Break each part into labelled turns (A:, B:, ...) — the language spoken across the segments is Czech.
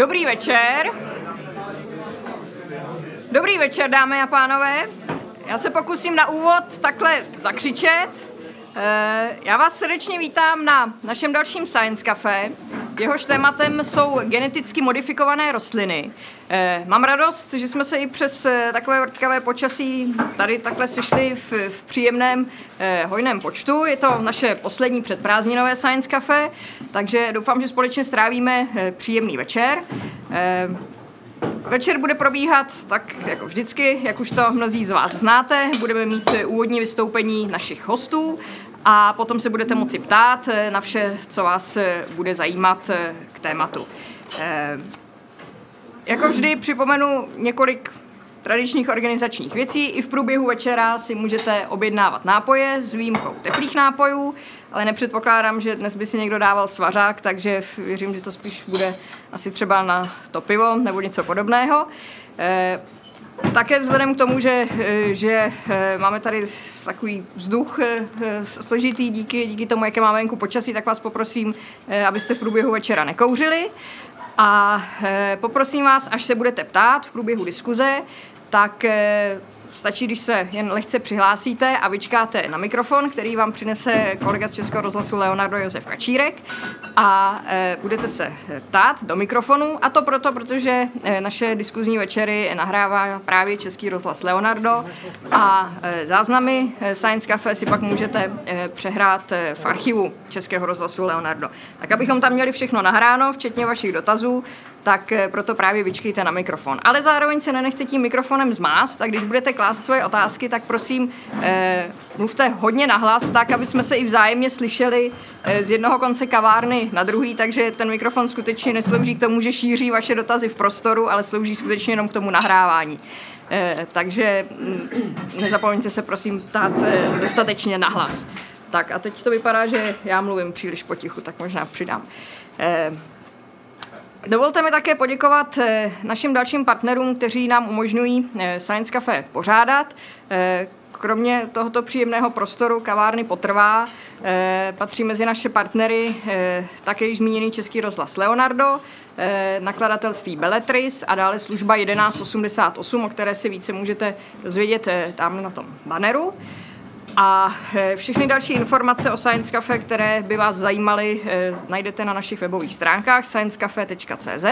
A: Dobrý večer. Dobrý večer, dámy a pánové. Já se pokusím na úvod takhle zakřičet. Eh, já vás srdečně vítám na našem dalším Science Café. Jehož tématem jsou geneticky modifikované rostliny. Eh, mám radost, že jsme se i přes eh, takové vrtkavé počasí tady takhle sešli v, v příjemném hojném počtu. Je to naše poslední předprázdninové Science Café, takže doufám, že společně strávíme příjemný večer. Večer bude probíhat tak jako vždycky, jak už to mnozí z vás znáte. Budeme mít úvodní vystoupení našich hostů a potom se budete moci ptát na vše, co vás bude zajímat k tématu. Eh, jako vždy připomenu několik tradičních organizačních věcí. I v průběhu večera si můžete objednávat nápoje s výjimkou teplých nápojů, ale nepředpokládám, že dnes by si někdo dával svařák, takže věřím, že to spíš bude asi třeba na to pivo nebo něco podobného. Eh, také vzhledem k tomu, že, eh, že eh, máme tady takový vzduch složitý díky, díky tomu, jaké máme venku počasí, tak vás poprosím, abyste v průběhu večera nekouřili. A poprosím vás, až se budete ptát v průběhu diskuze, tak Stačí, když se jen lehce přihlásíte a vyčkáte na mikrofon, který vám přinese kolega z Českého rozhlasu Leonardo Josef Kačírek a e, budete se ptát do mikrofonu a to proto, protože e, naše diskuzní večery nahrává právě Český rozhlas Leonardo a e, záznamy Science Cafe si pak můžete přehrát v archivu Českého rozhlasu Leonardo. Tak abychom tam měli všechno nahráno, včetně vašich dotazů, tak eh, proto právě vyčkejte na mikrofon. Ale zároveň se nenechte tím mikrofonem zmást tak když budete klást svoje otázky, tak prosím eh, mluvte hodně nahlas, tak aby jsme se i vzájemně slyšeli eh, z jednoho konce kavárny na druhý, takže ten mikrofon skutečně neslouží k tomu, že šíří vaše dotazy v prostoru, ale slouží skutečně jenom k tomu nahrávání. Eh, takže mm, nezapomeňte se prosím ptát eh, dostatečně nahlas. Tak a teď to vypadá, že já mluvím příliš potichu, tak možná přidám. Eh, Dovolte mi také poděkovat eh, našim dalším partnerům, kteří nám umožňují eh, Science Cafe pořádat. Eh, kromě tohoto příjemného prostoru kavárny Potrvá patří mezi naše partnery také již zmíněný Český rozhlas Leonardo, nakladatelství Belletris a dále služba 1188, o které si více můžete dozvědět tam na tom banneru. A eh, všechny další informace o Science Cafe, které by vás zajímaly, eh, najdete na našich webových stránkách sciencecafe.cz.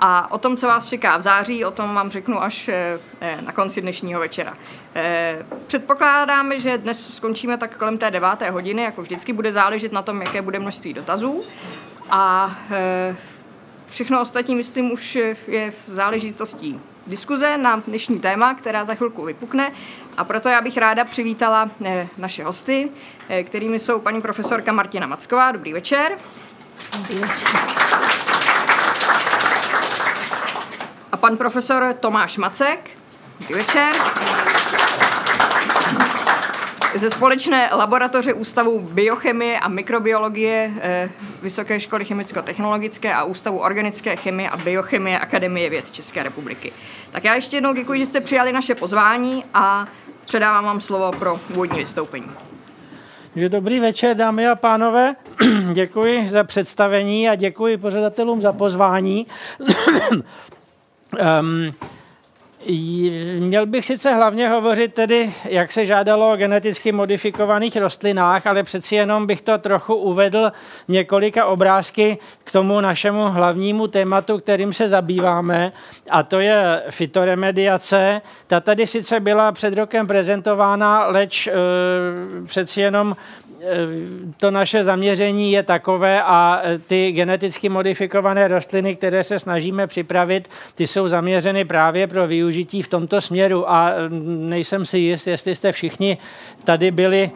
A: A o tom, co vás čeká v září, o tom vám řeknu až eh, na konci dnešního večera. Předpokládáme, že dnes skončíme tak kolem té deváté hodiny, jako vždycky bude záležet na tom, jaké bude množství dotazů. A všechno ostatní, myslím, už je v záležitostí diskuze na dnešní téma, která za chvilku vypukne. A proto já bych ráda přivítala eh, naše hosty, eh, kterými jsou paní profesorka Martina Macková. Dobrý večer. Dobrý večer. A pan profesor Tomáš Macek. Dobrý večer ze společné laboratoře Ústavu biochemie a mikrobiologie eh, Vysoké školy chemicko-technologické a Ústavu organické chemie a biochemie Akademie věd České republiky. Tak já ještě jednou děkuji, že jste přijali naše pozvání a předávám vám slovo pro úvodní vystoupení.
B: Dobrý večer, dámy a pánové. děkuji za představení a děkuji pořadatelům za pozvání. um, Měl bych sice hlavně hovořit tedy, jak se žádalo o geneticky modifikovaných rostlinách, ale přeci jenom bych to trochu uvedl několika obrázky k tomu našemu hlavnímu tématu, kterým se zabýváme, a to je fitoremediace. Ta tady sice byla před rokem prezentována, leč e, přeci jenom to naše zaměření je takové a eh, ty geneticky modifikované rostliny, které se snažíme připravit, ty jsou zaměřeny právě pro využití v tomto směru a mm, nejsem si jist, jestli jste všichni tady byli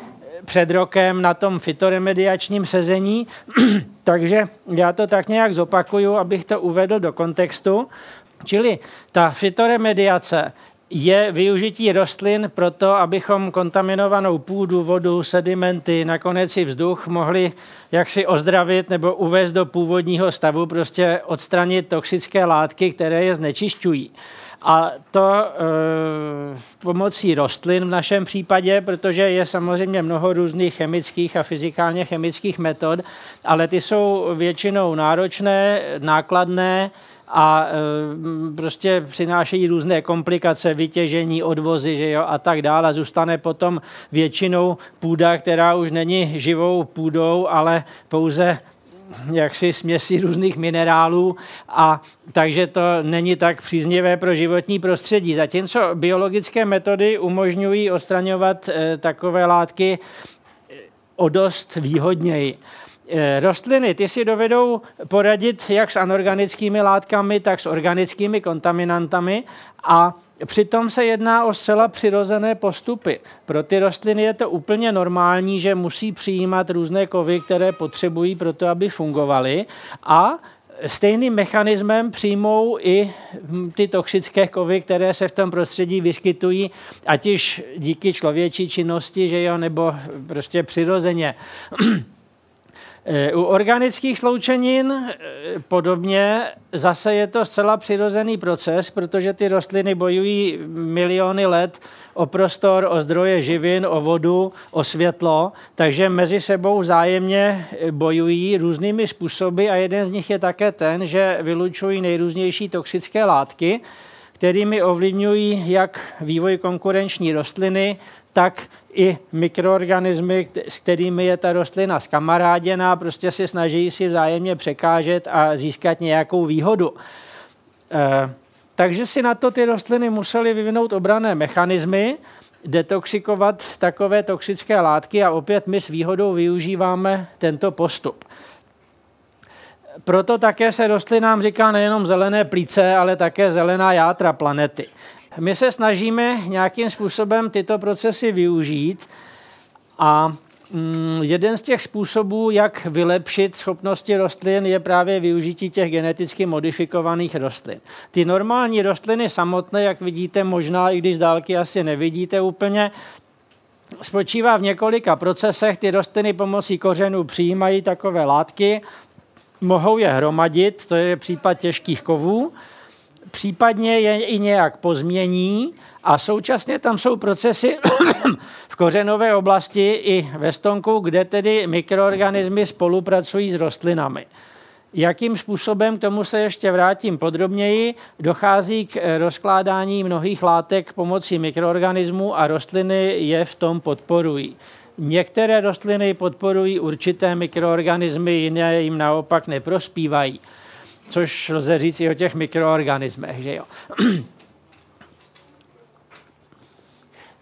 B: před rokem na tom fitoremediačním sezení, takže já to tak nějak zopakuju, abych to uvedl do kontextu. Čili ta fitoremediace je využití rostlin pro to, abychom kontaminovanou půdu, vodu, sedimenty, nakonec i vzduch mohli jaksi ozdravit nebo uvést do původního stavu, prostě odstranit toxické látky, které je znečišťují. A to e, pomocí rostlin v našem případě, protože je samozřejmě mnoho různých chemických a fyzikálně chemických metod, ale ty jsou většinou náročné, nákladné, a e, prostě přinášejí různé komplikace, vytěžení, odvozy že jo, a tak dále. Zůstane potom většinou půda, která už není živou půdou, ale pouze jaksi směsi různých minerálů a takže to není tak příznivé pro životní prostředí. Zatímco biologické metody umožňují odstraňovat e, takové látky o dost výhodněji. Eh, rostliny, ty si dovedou poradit jak s anorganickými látkami, tak s organickými kontaminantami a Přitom se jedná o zcela přirozené postupy. Pro ty rostliny je to úplně normální, že musí přijímat různé kovy, které potřebují pro to, aby fungovaly a stejným mechanismem přijmou i ty toxické kovy, které se v tom prostředí vyskytují, ať již díky člověčí činnosti, že jo, nebo prostě přirozeně. Eh, u organických sloučenin eh, podobně zase je to zcela přirozený proces, protože ty rostliny bojují miliony let o prostor, o zdroje živin, o vodu, o světlo, takže mezi sebou vzájemně eh, bojují různými způsoby a jeden z nich je také ten, že vylučují nejrůznější toxické látky, kterými ovlivňují jak vývoj konkurenční rostliny, tak i mikroorganismy, s kterými je ta rostlina skamaráděná, prostě se snaží si vzájemně překážet a získat nějakou výhodu. E, takže si na to ty rostliny musely vyvinout obrané mechanismy, detoxikovat takové toxické látky a opět my s výhodou využíváme tento postup. Proto také se rostlinám říká nejenom zelené plíce, ale také zelená játra planety. My se snažíme nějakým způsobem tyto procesy využít a mm, jeden z těch způsobů, jak vylepšit schopnosti rostlin, je právě využití těch geneticky modifikovaných rostlin. Ty normální rostliny samotné, jak vidíte, možná i když z dálky asi nevidíte úplně, spočívá v několika procesech. Ty rostliny pomocí kořenů přijímají takové látky, mohou je hromadit, to je případ těžkých kovů, případně je i nějak pozmění a současně tam jsou procesy v kořenové oblasti i ve stonku, kde tedy mikroorganismy spolupracují s rostlinami. Jakým způsobem, k tomu se ještě vrátím podrobněji, dochází k rozkládání mnohých látek pomocí mikroorganismů a rostliny je v tom podporují. Některé rostliny podporují určité mikroorganismy, jiné jim naopak neprospívají což lze říct i o těch mikroorganismech. Že jo.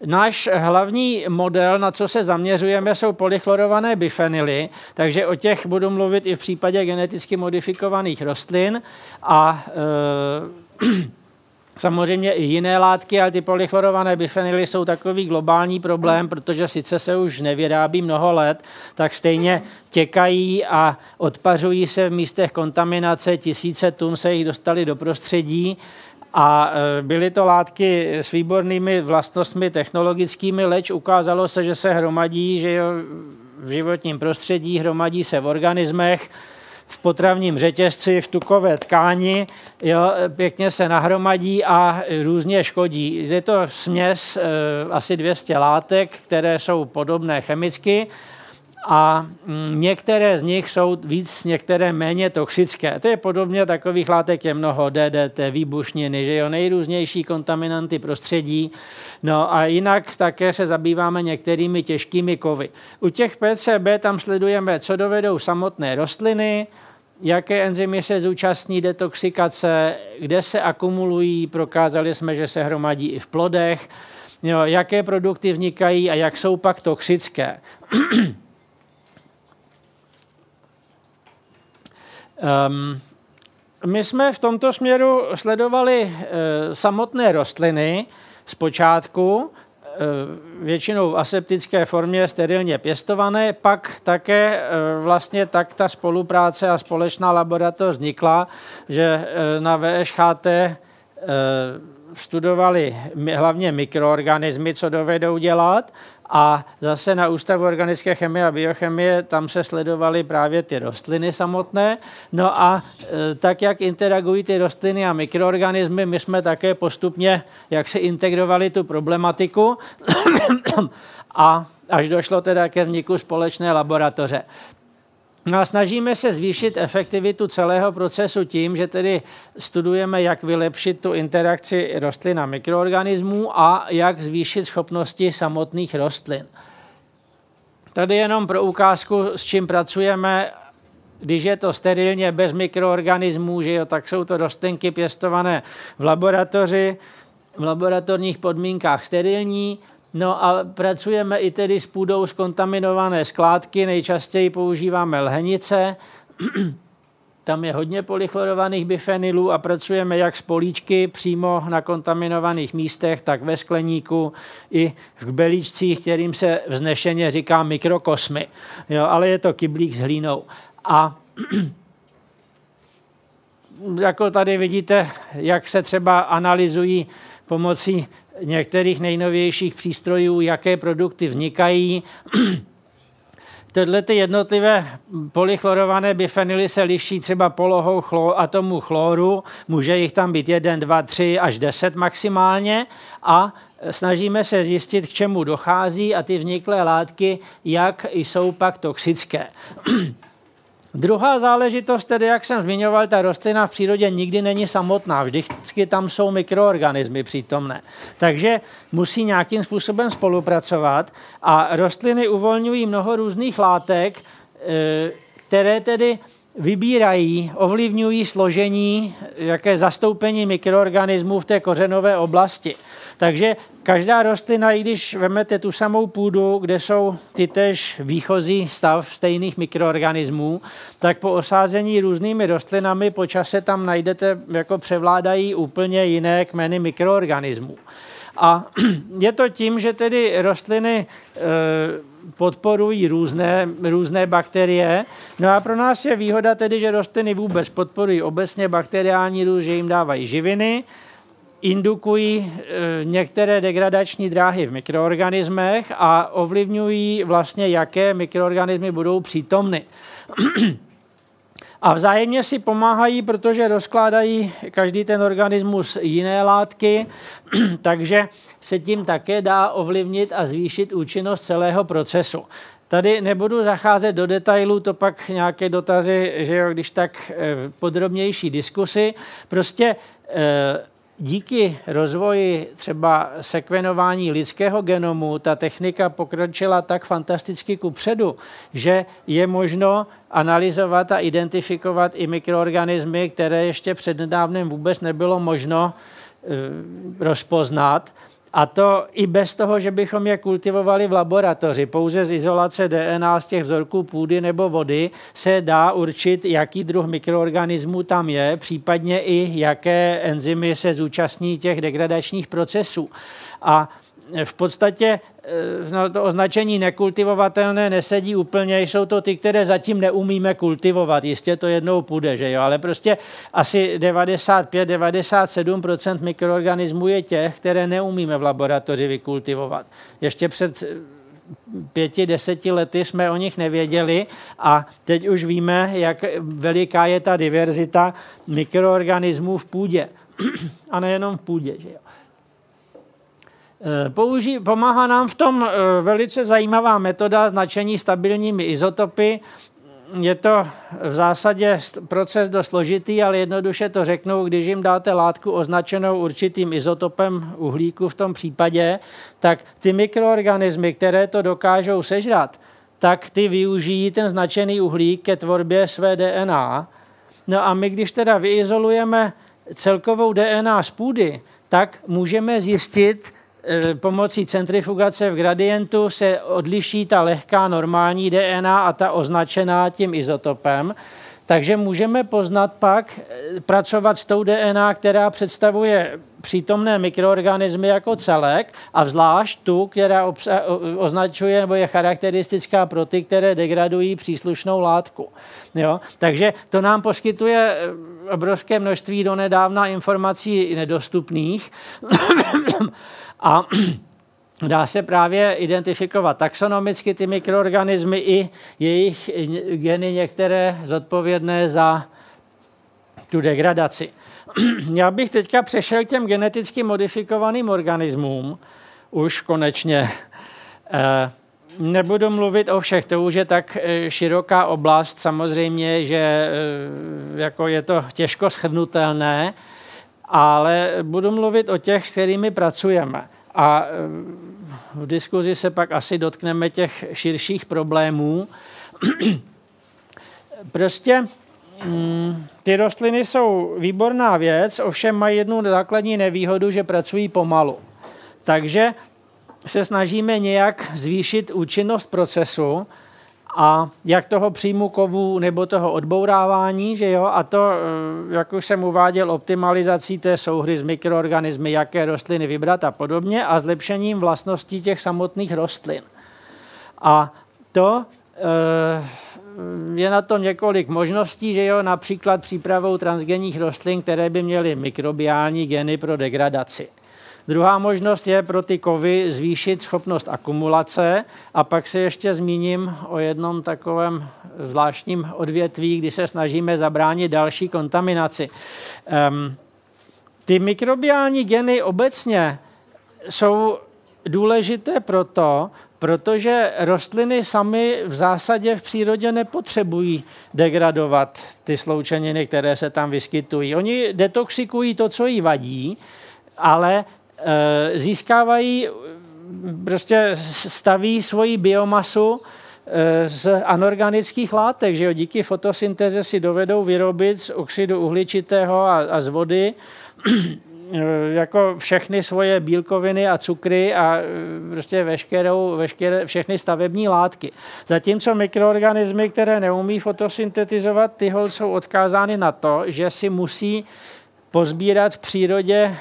B: Náš hlavní model, na co se zaměřujeme, jsou polychlorované bifenily, takže o těch budu mluvit i v případě geneticky modifikovaných rostlin a e, Samozřejmě i jiné látky, ale ty polychlorované bifenily jsou takový globální problém, protože sice se už nevyrábí mnoho let, tak stejně těkají a odpařují se v místech kontaminace, tisíce tun se jich dostali do prostředí. A e, byly to látky s výbornými vlastnostmi technologickými, leč ukázalo se, že se hromadí že v životním prostředí, hromadí se v organismech, v potravním řetězci, v tukové tkáni, jo, pěkně se nahromadí a různě škodí. Je to směs e, asi 200 látek, které jsou podobné chemicky a mm, některé z nich jsou víc, některé méně toxické. To je podobně takových látek je mnoho, DDT, výbušniny, že jo, nejrůznější kontaminanty prostředí. No a jinak také se zabýváme některými těžkými kovy. U těch PCB tam sledujeme, co dovedou samotné rostliny, jaké enzymy se zúčastní detoxikace, kde se akumulují, prokázali jsme, že se hromadí i v plodech, jo, jaké produkty vznikají a jak jsou pak toxické. Um, my jsme v tomto směru sledovali uh, samotné rostliny zpočátku, Eh, většinou v aseptické formě sterilně pěstované, pak také eh, vlastně tak ta spolupráce a společná laboratoř vznikla, že eh, na VŠHT studovali hlavně mikroorganismy, co dovedou dělat a zase na Ústavu organické chemie a biochemie tam se sledovaly právě ty rostliny samotné. No a e, tak, jak interagují ty rostliny a mikroorganismy, my jsme také postupně, jak se integrovali tu problematiku a až došlo teda ke vzniku společné laboratoře. No a snažíme se zvýšit efektivitu celého procesu tím, že tedy studujeme, jak vylepšit tu interakci rostlin a mikroorganismů a jak zvýšit schopnosti samotných rostlin. Tady jenom pro ukázku, s čím pracujeme, když je to sterilně bez mikroorganismů, že jo, tak jsou to rostlinky pěstované v laboratoři, v laboratorních podmínkách sterilní, No a pracujeme i tedy s půdou z kontaminované skládky, nejčastěji používáme lhenice, tam je hodně polychlorovaných bifenylů a pracujeme jak s políčky přímo na kontaminovaných místech, tak ve skleníku i v kbelíčcích, kterým se vznešeně říká mikrokosmy. Jo, ale je to kyblík s hlínou. A jako tady vidíte, jak se třeba analyzují pomocí některých nejnovějších přístrojů, jaké produkty vznikají. Tyhle ty jednotlivé polychlorované bifenily se liší třeba polohou chlor, atomu chloru, může jich tam být 1, 2, 3 až 10 maximálně a snažíme se zjistit, k čemu dochází a ty vzniklé látky, jak jsou pak toxické. Druhá záležitost, tedy jak jsem zmiňoval, ta rostlina v přírodě nikdy není samotná, vždycky tam jsou mikroorganismy přítomné. Takže musí nějakým způsobem spolupracovat a rostliny uvolňují mnoho různých látek, e, které tedy vybírají, ovlivňují složení, jaké zastoupení mikroorganismů v té kořenové oblasti. Takže každá rostlina, i když vezmete tu samou půdu, kde jsou ty tež výchozí stav stejných mikroorganismů, tak po osázení různými rostlinami po čase tam najdete, jako převládají úplně jiné kmeny mikroorganismů. A je to tím, že tedy rostliny e, podporují různé, různé bakterie. No a pro nás je výhoda tedy, že rostliny vůbec podporují obecně bakteriální růst, že jim dávají živiny, indukují e, některé degradační dráhy v mikroorganismech a ovlivňují vlastně, jaké mikroorganismy budou přítomny. A vzájemně si pomáhají, protože rozkládají každý ten organismus jiné látky, takže se tím také dá ovlivnit a zvýšit účinnost celého procesu. Tady nebudu zacházet do detailů, to pak nějaké dotazy, že jo, když tak e, podrobnější diskusy. Prostě e, díky rozvoji třeba sekvenování lidského genomu ta technika pokročila tak fantasticky ku předu, že je možno analyzovat a identifikovat i mikroorganismy, které ještě přednedávnem vůbec nebylo možno e, rozpoznat. A to i bez toho, že bychom je kultivovali v laboratoři. Pouze z izolace DNA z těch vzorků půdy nebo vody se dá určit, jaký druh mikroorganismů tam je, případně i jaké enzymy se zúčastní těch degradačních procesů. A v podstatě eh, no, to označení nekultivovatelné nesedí úplně, jsou to ty, které zatím neumíme kultivovat. Jistě to jednou půjde, že jo, ale prostě asi 95-97% mikroorganismů je těch, které neumíme v laboratoři vykultivovat. Ještě před eh, pěti, deseti lety jsme o nich nevěděli a teď už víme, jak veliká je ta diverzita mikroorganismů v půdě. a nejenom v půdě. Že jo. Eh, použí, pomáhá nám v tom eh, velice zajímavá metoda značení stabilními izotopy. Je to v zásadě proces dost složitý, ale jednoduše to řeknu, když jim dáte látku označenou určitým izotopem uhlíku v tom případě, tak ty mikroorganismy, které to dokážou sežrat, tak ty využijí ten značený uhlík ke tvorbě své DNA. No a my, když teda vyizolujeme celkovou DNA z půdy, tak můžeme zjistit, pomocí centrifugace v gradientu se odliší ta lehká normální DNA a ta označená tím izotopem. Takže můžeme poznat pak, e, pracovat s tou DNA, která představuje přítomné mikroorganismy jako celek a zvlášť tu, která obsa- označuje nebo je charakteristická pro ty, které degradují příslušnou látku. Jo? Takže to nám poskytuje e, obrovské množství donedávna informací nedostupných. A dá se právě identifikovat taxonomicky ty mikroorganismy i jejich geny některé zodpovědné za tu degradaci. Já bych teďka přešel k těm geneticky modifikovaným organismům, už konečně. Eh, nebudu mluvit o všech, to už je tak eh, široká oblast, samozřejmě, že eh, jako je to těžko shrnutelné, ale budu mluvit o těch, s kterými pracujeme. A v diskuzi se pak asi dotkneme těch širších problémů. prostě mm, ty rostliny jsou výborná věc, ovšem mají jednu základní nevýhodu, že pracují pomalu. Takže se snažíme nějak zvýšit účinnost procesu a jak toho příjmu kovu nebo toho odbourávání, že jo, a to, eh, jak už jsem uváděl, optimalizací té souhry s mikroorganismy, jaké rostliny vybrat a podobně a zlepšením vlastností těch samotných rostlin. A to eh, je na to několik možností, že jo, například přípravou transgenních rostlin, které by měly mikrobiální geny pro degradaci. Druhá možnost je pro ty kovy zvýšit schopnost akumulace a pak se ještě zmíním o jednom takovém zvláštním odvětví, kdy se snažíme zabránit další kontaminaci. Um, ty mikrobiální geny obecně jsou důležité proto, protože rostliny samy v zásadě v přírodě nepotřebují degradovat ty sloučeniny, které se tam vyskytují. Oni detoxikují to, co jí vadí, ale získávají, prostě staví svoji biomasu e, z anorganických látek, že jo, díky fotosyntéze si dovedou vyrobit z oxidu uhličitého a, a z vody Eh, jako všechny svoje bílkoviny a cukry a eh, prostě veškerou, veškeré, všechny stavební látky. Zatímco mikroorganismy, které neumí fotosyntetizovat, ty jsou odkázány na to, že si musí pozbírat v přírodě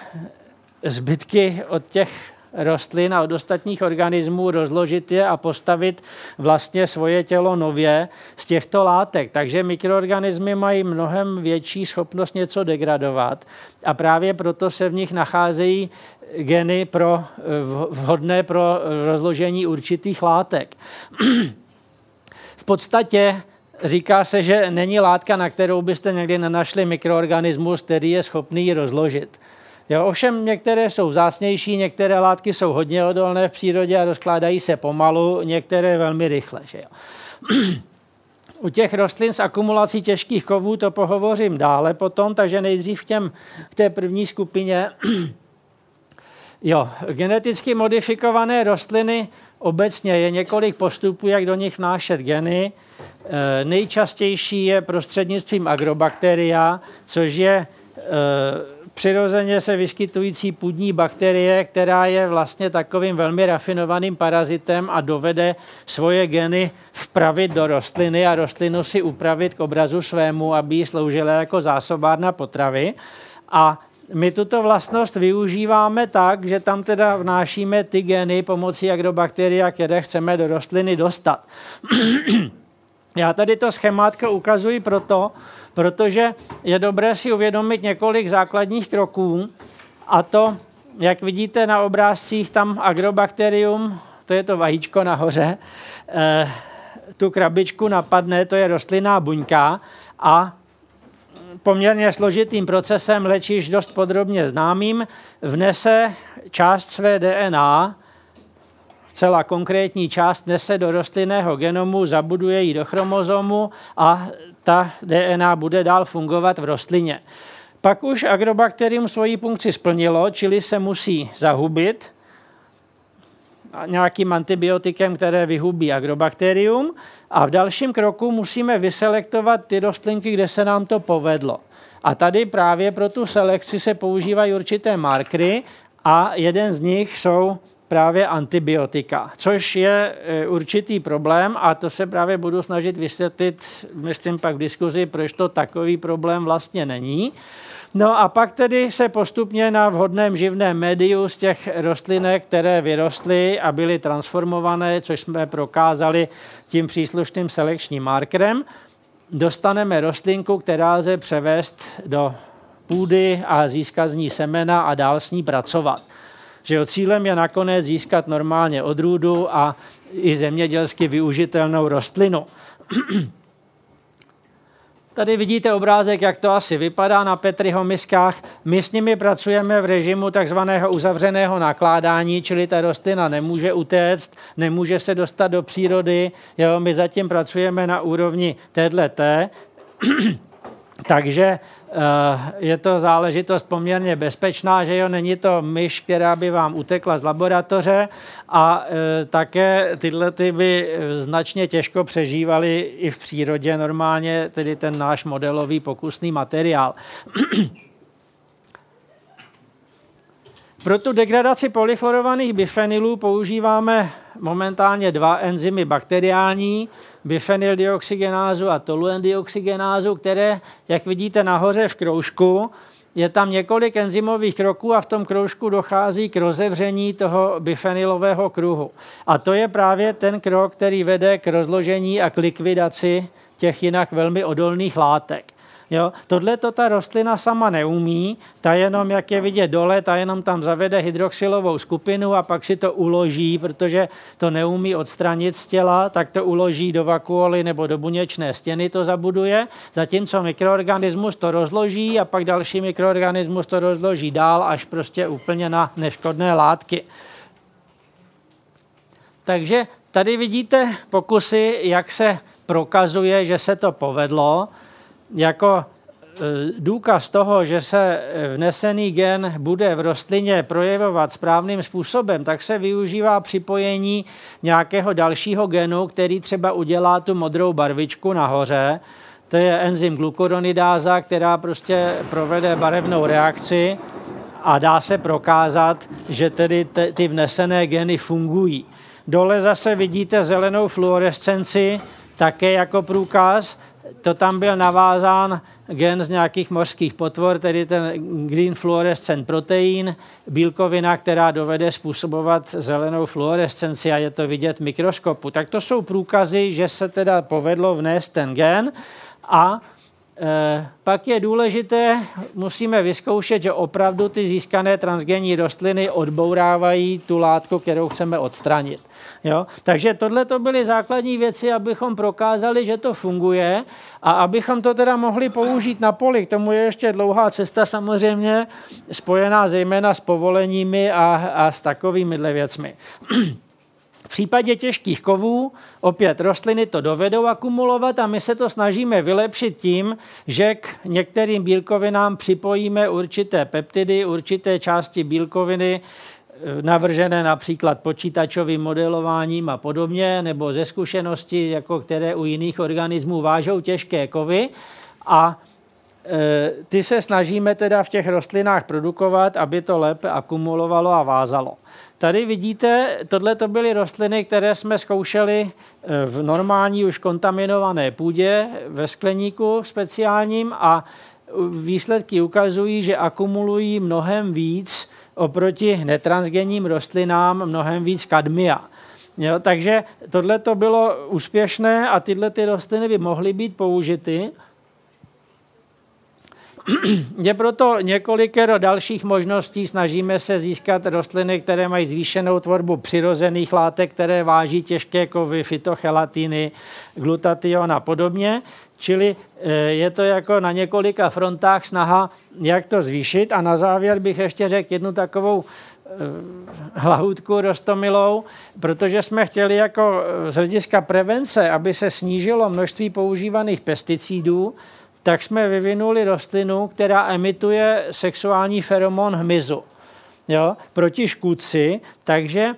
B: zbytky od těch rostlin a od ostatních organismů, rozložit je a postavit vlastně svoje tělo nově z těchto látek. Takže mikroorganismy mají mnohem větší schopnost něco degradovat a právě proto se v nich nacházejí geny pro, vhodné pro rozložení určitých látek. v podstatě Říká se, že není látka, na kterou byste někdy nenašli mikroorganismus, který je schopný ji rozložit. Jo, ovšem některé jsou zásnější, některé látky jsou hodně odolné v přírodě a rozkládají se pomalu, některé velmi rychle. Že jo. U těch rostlin s akumulací těžkých kovů to pohovořím dále potom, takže nejdřív k, těm, k té první skupině. Jo, geneticky modifikované rostliny obecně je několik postupů, jak do nich vnášet geny. E, nejčastější je prostřednictvím agrobakteria, což je e, přirozeně se vyskytující půdní bakterie, která je vlastně takovým velmi rafinovaným parazitem a dovede svoje geny vpravit do rostliny a rostlinu si upravit k obrazu svému, aby jí sloužila jako zásobárna potravy. A my tuto vlastnost využíváme tak, že tam teda vnášíme ty geny pomocí agrobakteria, které chceme do rostliny dostat. Já tady to schémátka ukazuji proto, protože je dobré si uvědomit několik základních kroků a to, jak vidíte na obrázcích, tam agrobakterium, to je to vajíčko nahoře, eh, tu krabičku napadne, to je rostlinná buňka a poměrně složitým procesem, leč dost podrobně známým, vnese část své DNA, celá konkrétní část nese do rostlinného genomu, zabuduje ji do chromozomu a ta DNA bude dál fungovat v rostlině. Pak už agrobakterium svoji funkci splnilo, čili se musí zahubit nějakým antibiotikem, které vyhubí agrobakterium a v dalším kroku musíme vyselektovat ty rostlinky, kde se nám to povedlo. A tady právě pro tu selekci se používají určité markry a jeden z nich jsou právě antibiotika, což je e, určitý problém a to se právě budu snažit vysvětlit, myslím pak v diskuzi, proč to takový problém vlastně není. No a pak tedy se postupně na vhodném živném médiu z těch rostlinek, které vyrostly a byly transformované, což jsme prokázali tím příslušným selekčním markerem, dostaneme rostlinku, která lze převést do půdy a získat z ní semena a dál s ní pracovat že jo, cílem je nakonec získat normálně odrůdu a i zemědělsky využitelnou rostlinu. Tady vidíte obrázek, jak to asi vypadá na Petriho miskách. My s nimi pracujeme v režimu takzvaného uzavřeného nakládání, čili ta rostlina nemůže utéct, nemůže se dostat do přírody. Jo, my zatím pracujeme na úrovni této. Takže Eh, je to záležitost poměrně bezpečná, že jo, není to myš, která by vám utekla z laboratoře a eh, také tyhle ty by eh, značně těžko přežívaly i v přírodě normálně, tedy ten náš modelový pokusný materiál. Pro tu degradaci polychlorovaných bifenylů používáme momentálně dva enzymy bakteriální, bifenyldeoxygenázu a toluendioxygenázu, které, jak vidíte nahoře v kroužku, je tam několik enzymových kroků a v tom kroužku dochází k rozevření toho bifenylového kruhu. A to je právě ten krok, který vede k rozložení a k likvidaci těch jinak velmi odolných látek. Jo? Tohle to ta rostlina sama neumí, ta jenom, jak je vidět dole, ta jenom tam zavede hydroxylovou skupinu a pak si to uloží, protože to neumí odstranit z těla, tak to uloží do vakuoly nebo do buněčné stěny to zabuduje, zatímco mikroorganismus to rozloží a pak další mikroorganismus to rozloží dál až prostě úplně na neškodné látky. Takže tady vidíte pokusy, jak se prokazuje, že se to povedlo jako e, důkaz toho, že se vnesený gen bude v rostlině projevovat správným způsobem, tak se využívá připojení nějakého dalšího genu, který třeba udělá tu modrou barvičku nahoře. To je enzym glukoronidáza, která prostě provede barevnou reakci a dá se prokázat, že tedy ty vnesené geny fungují. Dole zase vidíte zelenou fluorescenci, také jako průkaz, to tam byl navázán gen z nějakých mořských potvor, tedy ten green fluorescent protein, bílkovina, která dovede způsobovat zelenou fluorescenci a je to vidět v mikroskopu. Tak to jsou průkazy, že se teda povedlo vnést ten gen a pak je důležité, musíme vyzkoušet, že opravdu ty získané transgenní rostliny odbourávají tu látku, kterou chceme odstranit. Jo? Takže tohle to byly základní věci, abychom prokázali, že to funguje a abychom to teda mohli použít na poli. K tomu je ještě dlouhá cesta samozřejmě, spojená zejména s povoleními a, a s takovými věcmi. V případě těžkých kovů opět rostliny to dovedou akumulovat a my se to snažíme vylepšit tím, že k některým bílkovinám připojíme určité peptidy, určité části bílkoviny, eh, navržené například počítačovým modelováním a podobně, nebo ze zkušenosti, jako které u jiných organismů vážou těžké kovy a eh, ty se snažíme teda v těch rostlinách produkovat, aby to lépe akumulovalo a vázalo. Tady vidíte, tohle to byly rostliny, které jsme zkoušeli eh, v normální už kontaminované půdě, ve skleníku speciálním a výsledky ukazují, že akumulují mnohem víc oproti netransgenním rostlinám, mnohem víc kadmia. Jo, takže tohle to bylo úspěšné a tyhle ty rostliny by mohly být použity je proto několikero dalších možností. Snažíme se získat rostliny, které mají zvýšenou tvorbu přirozených látek, které váží těžké kovy, fytochelatiny, glutation a podobně. Čili eh, je to jako na několika frontách snaha, jak to zvýšit. A na závěr bych ještě řekl jednu takovou eh, hlahůdku rostomilou, protože jsme chtěli jako eh, z hlediska prevence, aby se snížilo množství používaných pesticidů, tak jsme vyvinuli rostlinu, která emituje sexuální feromon hmyzu jo, proti škůdci, takže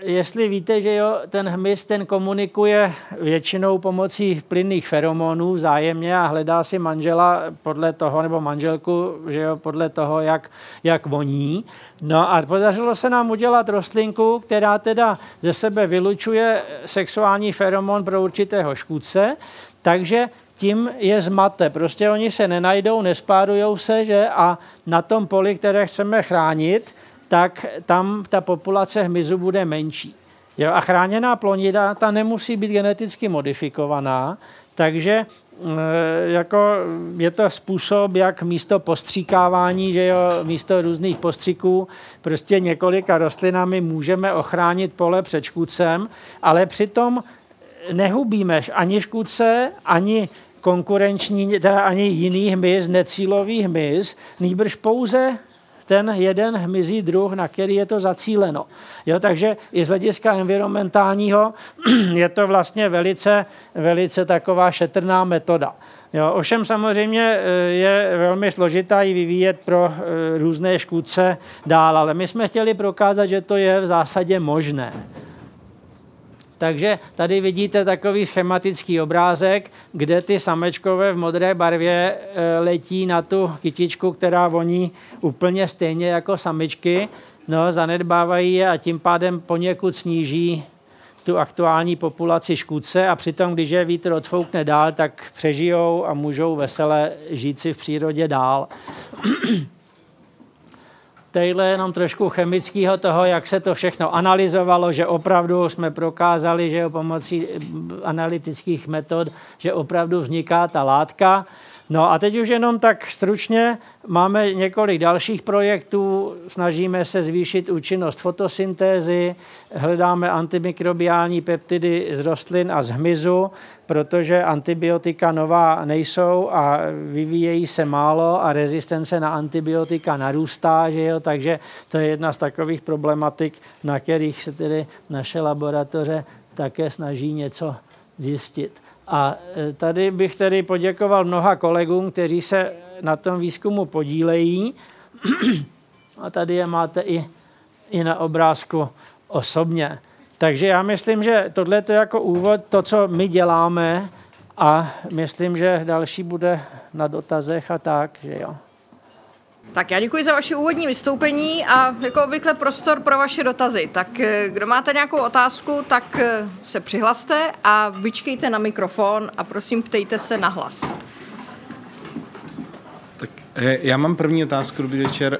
B: jestli víte, že jo, ten hmyz ten komunikuje většinou pomocí plynných feromonů vzájemně a hledá si manžela podle toho, nebo manželku, že jo, podle toho, jak, jak voní. No a podařilo se nám udělat rostlinku, která teda ze sebe vylučuje sexuální feromon pro určitého škůdce, takže tím je zmate. Prostě oni se nenajdou, nespárujou se, že a na tom poli, které chceme chránit, tak tam ta populace hmyzu bude menší. Jo, a chráněná plonida, ta nemusí být geneticky modifikovaná, takže e, jako je to způsob, jak místo postříkávání, že jo, místo různých postřiků, prostě několika rostlinami můžeme ochránit pole před škůdcem, ale přitom nehubíme ani škůdce, ani konkurenční, teda ani jiný hmyz, necílový hmyz, nýbrž pouze ten jeden hmyzí druh, na který je to zacíleno. Jo, takže i z hlediska environmentálního je to vlastně velice, velice taková šetrná metoda. Jo, ovšem samozřejmě eh, je velmi složitá ji vyvíjet pro eh, různé škůdce dál, ale my jsme chtěli prokázat, že to je v zásadě možné. Takže tady vidíte takový schematický obrázek, kde ty samečkové v modré barvě eh, letí na tu kytičku, která voní úplně stejně jako samičky, no, zanedbávají je a tím pádem poněkud sníží tu aktuální populaci škůdce a přitom, když je vítr odfoukne dál, tak přežijou a můžou vesele žít si v přírodě dál. Tadyhle jenom trošku chemického toho, jak se to všechno analyzovalo, že opravdu jsme prokázali, že pomocí analytických metod, že opravdu vzniká ta látka. No a teď už jenom tak stručně máme několik dalších projektů, snažíme se zvýšit účinnost fotosyntézy, hledáme antimikrobiální peptidy z rostlin a z hmyzu, protože antibiotika nová nejsou a vyvíjejí se málo a rezistence na antibiotika narůstá, že jo? takže to je jedna z takových problematik, na kterých se tedy naše laboratoře také snaží něco zjistit. A e, tady bych tedy poděkoval mnoha kolegům, kteří se na tom výzkumu podílejí. A tady je máte i, i na obrázku osobně. Takže já myslím, že tohle je jako úvod, to, co my děláme a myslím, že další bude na dotazech a tak, že jo.
A: Tak já děkuji za vaše úvodní vystoupení a jako obvykle prostor pro vaše dotazy. Tak eh, kdo máte nějakou otázku, tak eh, se přihlaste a vyčkejte na mikrofon a prosím ptejte se na hlas.
C: Tak eh, já mám první otázku, dobrý večer.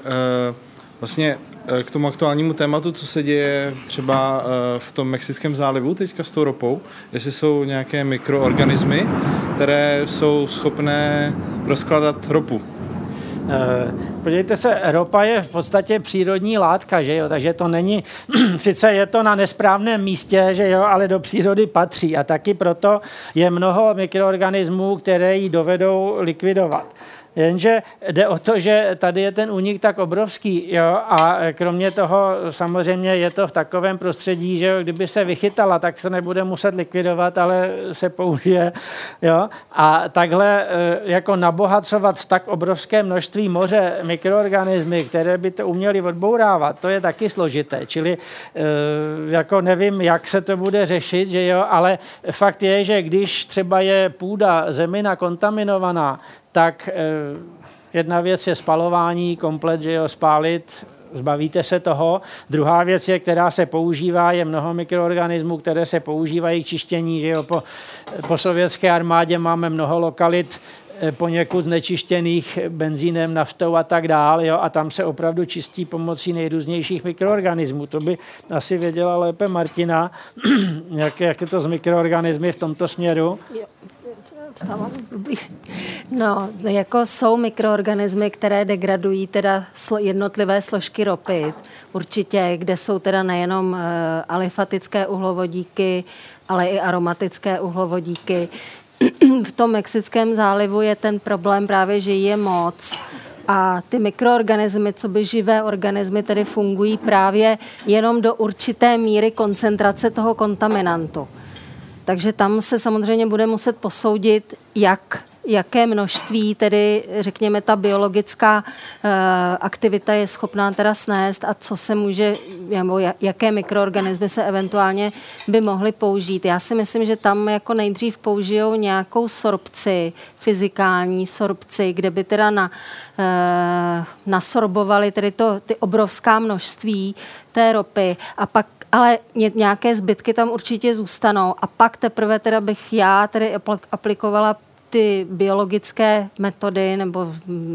C: Vlastně k tomu aktuálnímu tématu, co se děje třeba v tom Mexickém zálivu teďka s tou ropou, jestli jsou nějaké mikroorganismy, které jsou schopné rozkladat ropu
B: podívejte se, ropa je v podstatě přírodní látka, že jo? takže to není, sice je to na nesprávném místě, že jo, ale do přírody patří a taky proto je mnoho mikroorganismů, které ji dovedou likvidovat. Jenže jde o to, že tady je ten únik tak obrovský jo? a kromě toho samozřejmě je to v takovém prostředí, že jo? kdyby se vychytala, tak se nebude muset likvidovat, ale se použije. Jo? A takhle eh, jako nabohacovat v tak obrovské množství moře mikroorganismy, které by to uměly odbourávat, to je taky složité. Čili eh, jako nevím, jak se to bude řešit, že jo? ale fakt je, že když třeba je půda zemina kontaminovaná, tak eh, jedna věc je spalování, komplet, že jo, spálit, zbavíte se toho. Druhá věc je, která se používá, je mnoho mikroorganismů, které se používají k čištění, že jo, po, po sovětské armádě máme mnoho lokalit, eh, poněkud znečištěných benzínem, naftou a tak dále, jo, a tam se opravdu čistí pomocí nejrůznějších mikroorganismů. To by asi věděla lépe Martina, jak, jak je to s mikroorganismy v tomto směru. Jo
D: vstávám No, jako jsou mikroorganismy, které degradují teda jednotlivé složky ropy, určitě, kde jsou teda nejenom uh, alifatické uhlovodíky, ale i aromatické uhlovodíky. v tom Mexickém zálivu je ten problém právě, že je moc a ty mikroorganismy, co by živé organismy, tedy fungují právě jenom do určité míry koncentrace toho kontaminantu. Takže tam se samozřejmě bude muset posoudit, jak jaké množství tedy, řekněme, ta biologická uh, aktivita je schopná teda snést a co se může, nebo jaké mikroorganismy se eventuálně by mohly použít. Já si myslím, že tam jako nejdřív použijou nějakou sorpci, fyzikální sorpci, kde by teda na, uh, nasorbovali tedy to, ty obrovská množství té ropy a pak ale nějaké zbytky tam určitě zůstanou a pak teprve teda bych já tedy aplikovala ty biologické metody nebo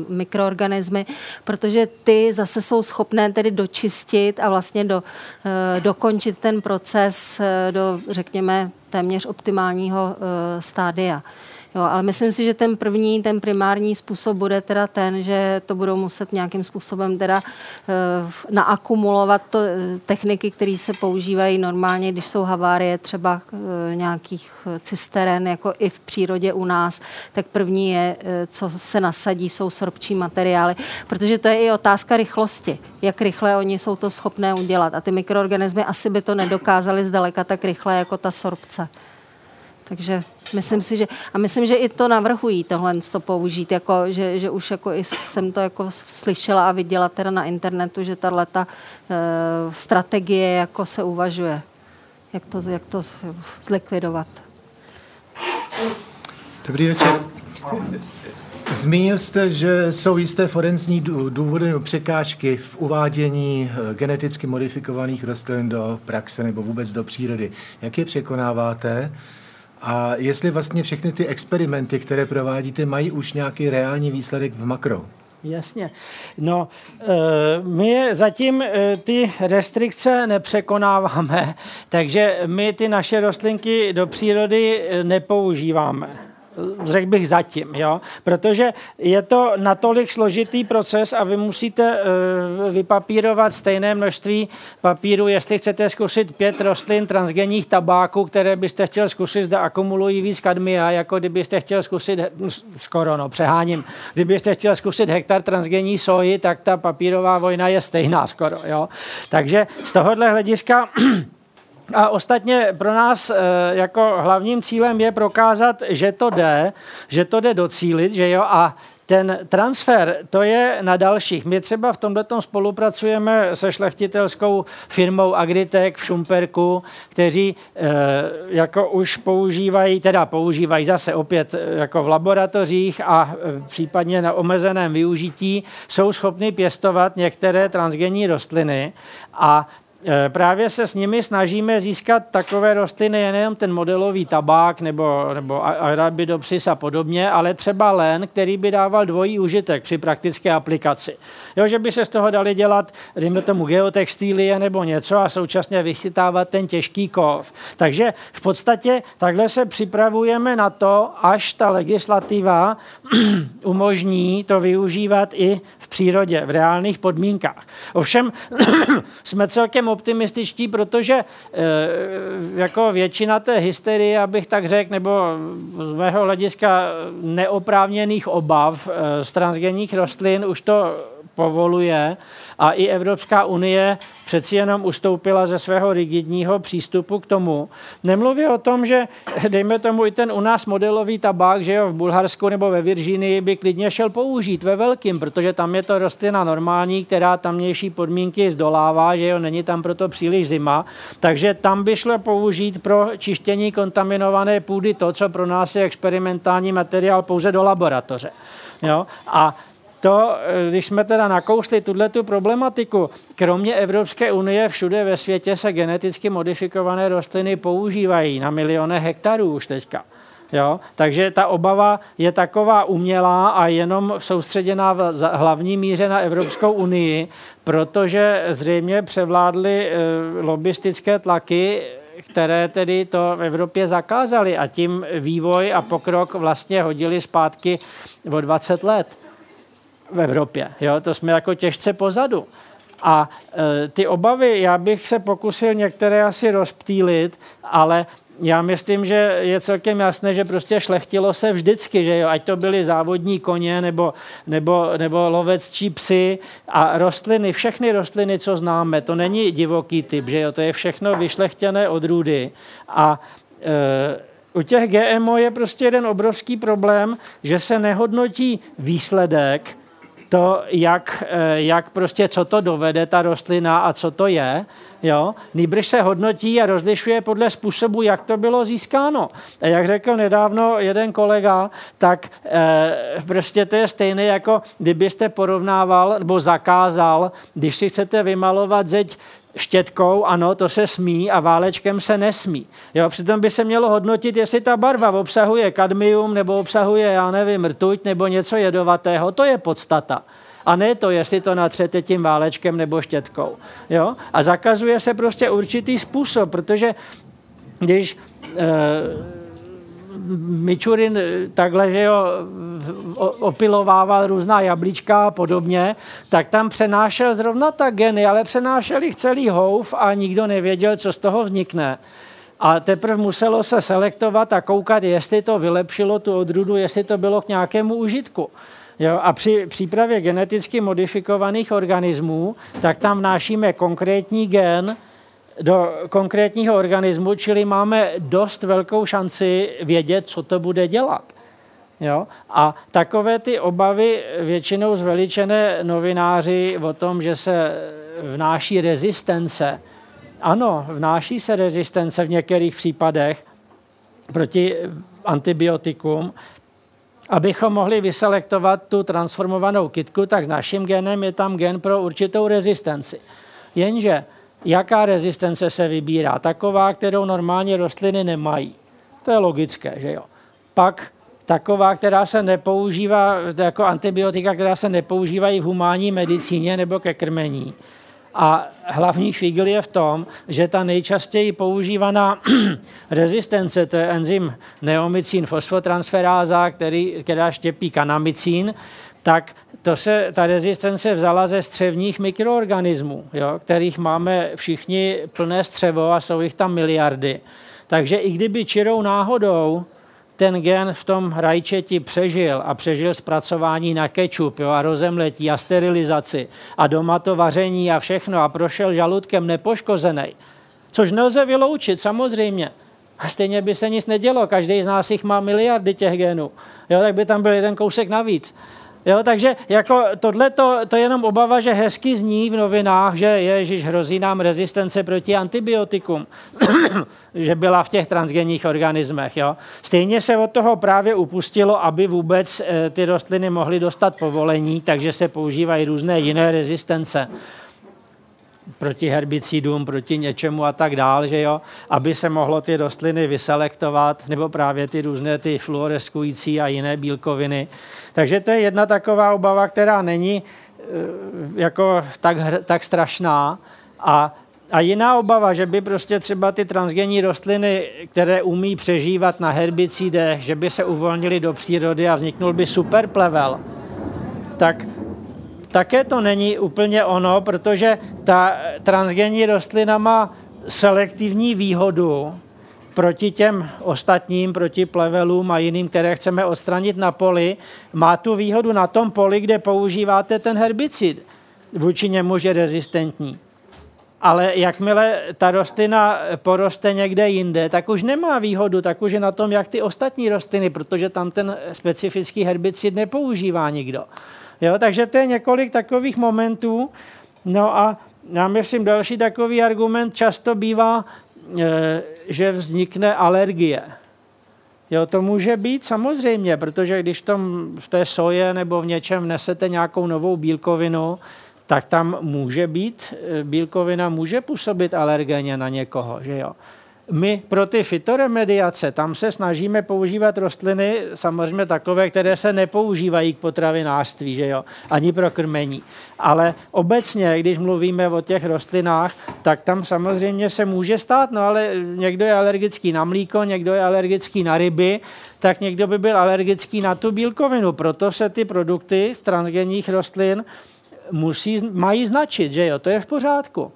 D: mikroorganismy, protože ty zase jsou schopné tedy dočistit a vlastně do, uh, dokončit ten proces uh, do, řekněme, téměř optimálního uh, stádia. Jo, ale myslím si, že ten první, ten primární způsob bude teda ten, že to budou muset nějakým způsobem teda uh, naakumulovat to, techniky, které se používají normálně, když jsou havárie třeba uh, nějakých cisteren, jako i v přírodě u nás, tak první je, uh, co se nasadí, jsou sorpčí materiály, protože to je i otázka rychlosti, jak rychle oni jsou to schopné udělat. A ty mikroorganismy asi by to nedokázali zdaleka tak rychle jako ta sorpce. Takže myslím si, že, a myslím, že i to navrhují tohle to použít, jako, že, že už jako i jsem to jako slyšela a viděla teda na internetu, že tahle ta e, strategie jako se uvažuje, jak to, jak to zlikvidovat.
E: Dobrý večer. Zmínil jste, že jsou jisté forenzní důvody nebo překážky v uvádění eh, geneticky modifikovaných rostlin do praxe nebo vůbec do přírody. Jak je překonáváte? A jestli vlastně všechny ty experimenty, které provádíte, mají už nějaký reální výsledek v makro?
B: Jasně. No, eh, my zatím eh, ty restrikce nepřekonáváme, takže my ty naše rostlinky do přírody nepoužíváme řekl bych zatím, jo? protože je to natolik složitý proces a vy musíte uh, vypapírovat stejné množství papíru, jestli chcete zkusit pět rostlin transgenních tabáků, které byste chtěl zkusit, zda akumulují víc kadmia, jako kdybyste chtěl zkusit, skoro no, přeháním, kdybyste chtěl zkusit hektar transgenní soji, tak ta papírová vojna je stejná skoro. Jo? Takže z tohohle hlediska a ostatně pro nás eh, jako hlavním cílem je prokázat, že to jde, že to jde docílit, že jo, a ten transfer, to je na dalších. My třeba v tomto spolupracujeme se šlechtitelskou firmou Agritech v Šumperku, kteří e, jako už používají, teda používají zase opět eh, jako v laboratořích a e, případně na omezeném využití, jsou schopni pěstovat některé transgenní rostliny a právě se s nimi snažíme získat takové rostliny, nejenom ten modelový tabák nebo, nebo arabidopsis a podobně, ale třeba len, který by dával dvojí užitek při praktické aplikaci. Jo, že by se z toho dali dělat, dejme tomu, geotextílie nebo něco a současně vychytávat ten těžký kov. Takže v podstatě takhle se připravujeme na to, až ta legislativa umožní to využívat i v přírodě, v reálných podmínkách. Ovšem jsme celkem optimističtí, protože e, jako většina té hysterie, abych tak řekl, nebo z mého hlediska neoprávněných obav e, z transgenních rostlin už to povoluje a i Evropská unie přeci jenom ustoupila ze svého rigidního přístupu k tomu. Nemluví o tom, že dejme tomu i ten u nás modelový tabák, že jo, v Bulharsku nebo ve Virginii by klidně šel použít ve velkým, protože tam je to rostlina normální, která tamnější podmínky zdolává, že jo, není tam proto příliš zima, takže tam by šlo použít pro čištění kontaminované půdy to, co pro nás je experimentální materiál pouze do laboratoře. Jo? A to, eh, když jsme teda nakousli tuhle tu problematiku, kromě Evropské unie všude ve světě se geneticky modifikované rostliny používají na miliony hektarů už teďka. Jo? Takže ta obava je taková umělá a jenom soustředěná v hlavní míře na Evropskou unii, protože zřejmě převládly e, lobistické tlaky, které tedy to v Evropě zakázaly a tím vývoj a pokrok vlastně hodili zpátky o 20 let v Evropě. Jo? To jsme jako těžce pozadu. A e, ty obavy, já bych se pokusil některé asi rozptýlit, ale já myslím, že je celkem jasné, že prostě šlechtilo se vždycky, že jo, ať to byly závodní koně nebo, nebo, nebo lovecčí psy a rostliny, všechny rostliny, co známe, to není divoký typ, že jo, to je všechno vyšlechtěné odrůdy a e, u těch GMO je prostě jeden obrovský problém, že se nehodnotí výsledek, to, jak, eh, jak prostě, co to dovede ta rostlina a co to je, jo, nýbrž se hodnotí a rozlišuje podle způsobu, jak to bylo získáno. A jak řekl nedávno jeden kolega, tak e, prostě to je stejné, jako kdybyste porovnával nebo zakázal, když si chcete vymalovat zeď štětkou, ano, to se smí a válečkem se nesmí. Jo, přitom by se mělo hodnotit, jestli ta barva obsahuje kadmium nebo obsahuje, já nevím, rtuť nebo něco jedovatého. To je podstata. A ne to, jestli to natřete tím válečkem nebo štětkou. Jo? A zakazuje se prostě určitý způsob, protože když e, Mičurin takhle, že jo, opilovával různá jablíčka a podobně, tak tam přenášel zrovna ta geny, ale přenášel jich celý houf a nikdo nevěděl, co z toho vznikne. A teprve muselo se selektovat a koukat, jestli to vylepšilo tu odrůdu, jestli to bylo k nějakému užitku. Jo, a při přípravě geneticky modifikovaných organismů, tak tam vnášíme konkrétní gen do konkrétního organismu, čili máme dost velkou šanci vědět, co to bude dělat. Jo? A takové ty obavy většinou zveličené novináři o tom, že se vnáší rezistence. Ano, vnáší se rezistence v některých případech proti antibiotikům, abychom mohli vyselektovat tu transformovanou kitku, tak s naším genem je tam gen pro určitou rezistenci. Jenže jaká rezistence se vybírá? Taková, kterou normálně rostliny nemají. To je logické, že jo. Pak taková, která se nepoužívá, jako antibiotika, která se nepoužívají v humánní medicíně nebo ke krmení. A hlavní figl je v tom, že ta nejčastěji používaná rezistence, to je enzym neomycín fosfotransferáza, který, která štěpí kanamicín, tak to se, ta rezistence vzala ze střevních mikroorganismů, jo, kterých máme všichni plné střevo a jsou jich tam miliardy. Takže i kdyby čirou náhodou ten gen v tom rajčeti přežil a přežil zpracování na kečup jo, a rozemletí a sterilizaci a doma to vaření a všechno a prošel žaludkem nepoškozený, což nelze vyloučit samozřejmě. A stejně by se nic nedělo, každý z nás jich má miliardy těch genů, jo, tak by tam byl jeden kousek navíc. Jo, takže jako tohle to, to je jenom obava, že hezky zní v novinách, že ježiš, hrozí nám rezistence proti antibiotikům, že byla v těch transgenních organismech. Jo. Stejně se od toho právě upustilo, aby vůbec e, ty rostliny mohly dostat povolení, takže se používají různé jiné rezistence proti herbicidům, proti něčemu a tak dál, že jo, aby se mohlo ty rostliny vyselektovat, nebo právě ty různé ty fluoreskující a jiné bílkoviny. Takže to je jedna taková obava, která není eh, jako tak, tak strašná. A, a jiná obava, že by prostě třeba ty transgenní rostliny, které umí přežívat na herbicidech, že by se uvolnily do přírody a vzniknul by superplevel, tak také to není úplně ono, protože ta transgenní rostlina má selektivní výhodu proti těm ostatním, proti plevelům a jiným, které chceme odstranit na poli. Má tu výhodu na tom poli, kde používáte ten herbicid. Vůči němu je rezistentní. Ale jakmile ta rostlina poroste někde jinde, tak už nemá výhodu, tak už je na tom, jak ty ostatní rostliny, protože tam ten specifický herbicid nepoužívá nikdo. Jo, takže to je několik takových momentů. No a já myslím, další takový argument často bývá, e, že vznikne alergie. Jo, to může být samozřejmě, protože když tom, v té soje nebo v něčem nesete nějakou novou bílkovinu, tak tam může být, e, bílkovina může působit alergéně na někoho, že jo my pro ty fitoremediace, tam se snažíme používat rostliny, samozřejmě takové, které se nepoužívají k potravinářství, že jo, ani pro krmení. Ale obecně, když mluvíme o těch rostlinách, tak tam samozřejmě se může stát, no ale někdo je alergický na mlíko, někdo je alergický na ryby, tak někdo by byl alergický na tu bílkovinu. Proto se ty produkty z transgenních rostlin musí, mají značit, že jo, to je v pořádku.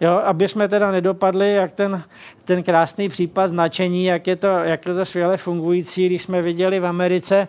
B: Jo, aby jsme teda nedopadli, jak ten, ten krásný případ značení, jak je, to, jak je to skvěle fungující, když jsme viděli v Americe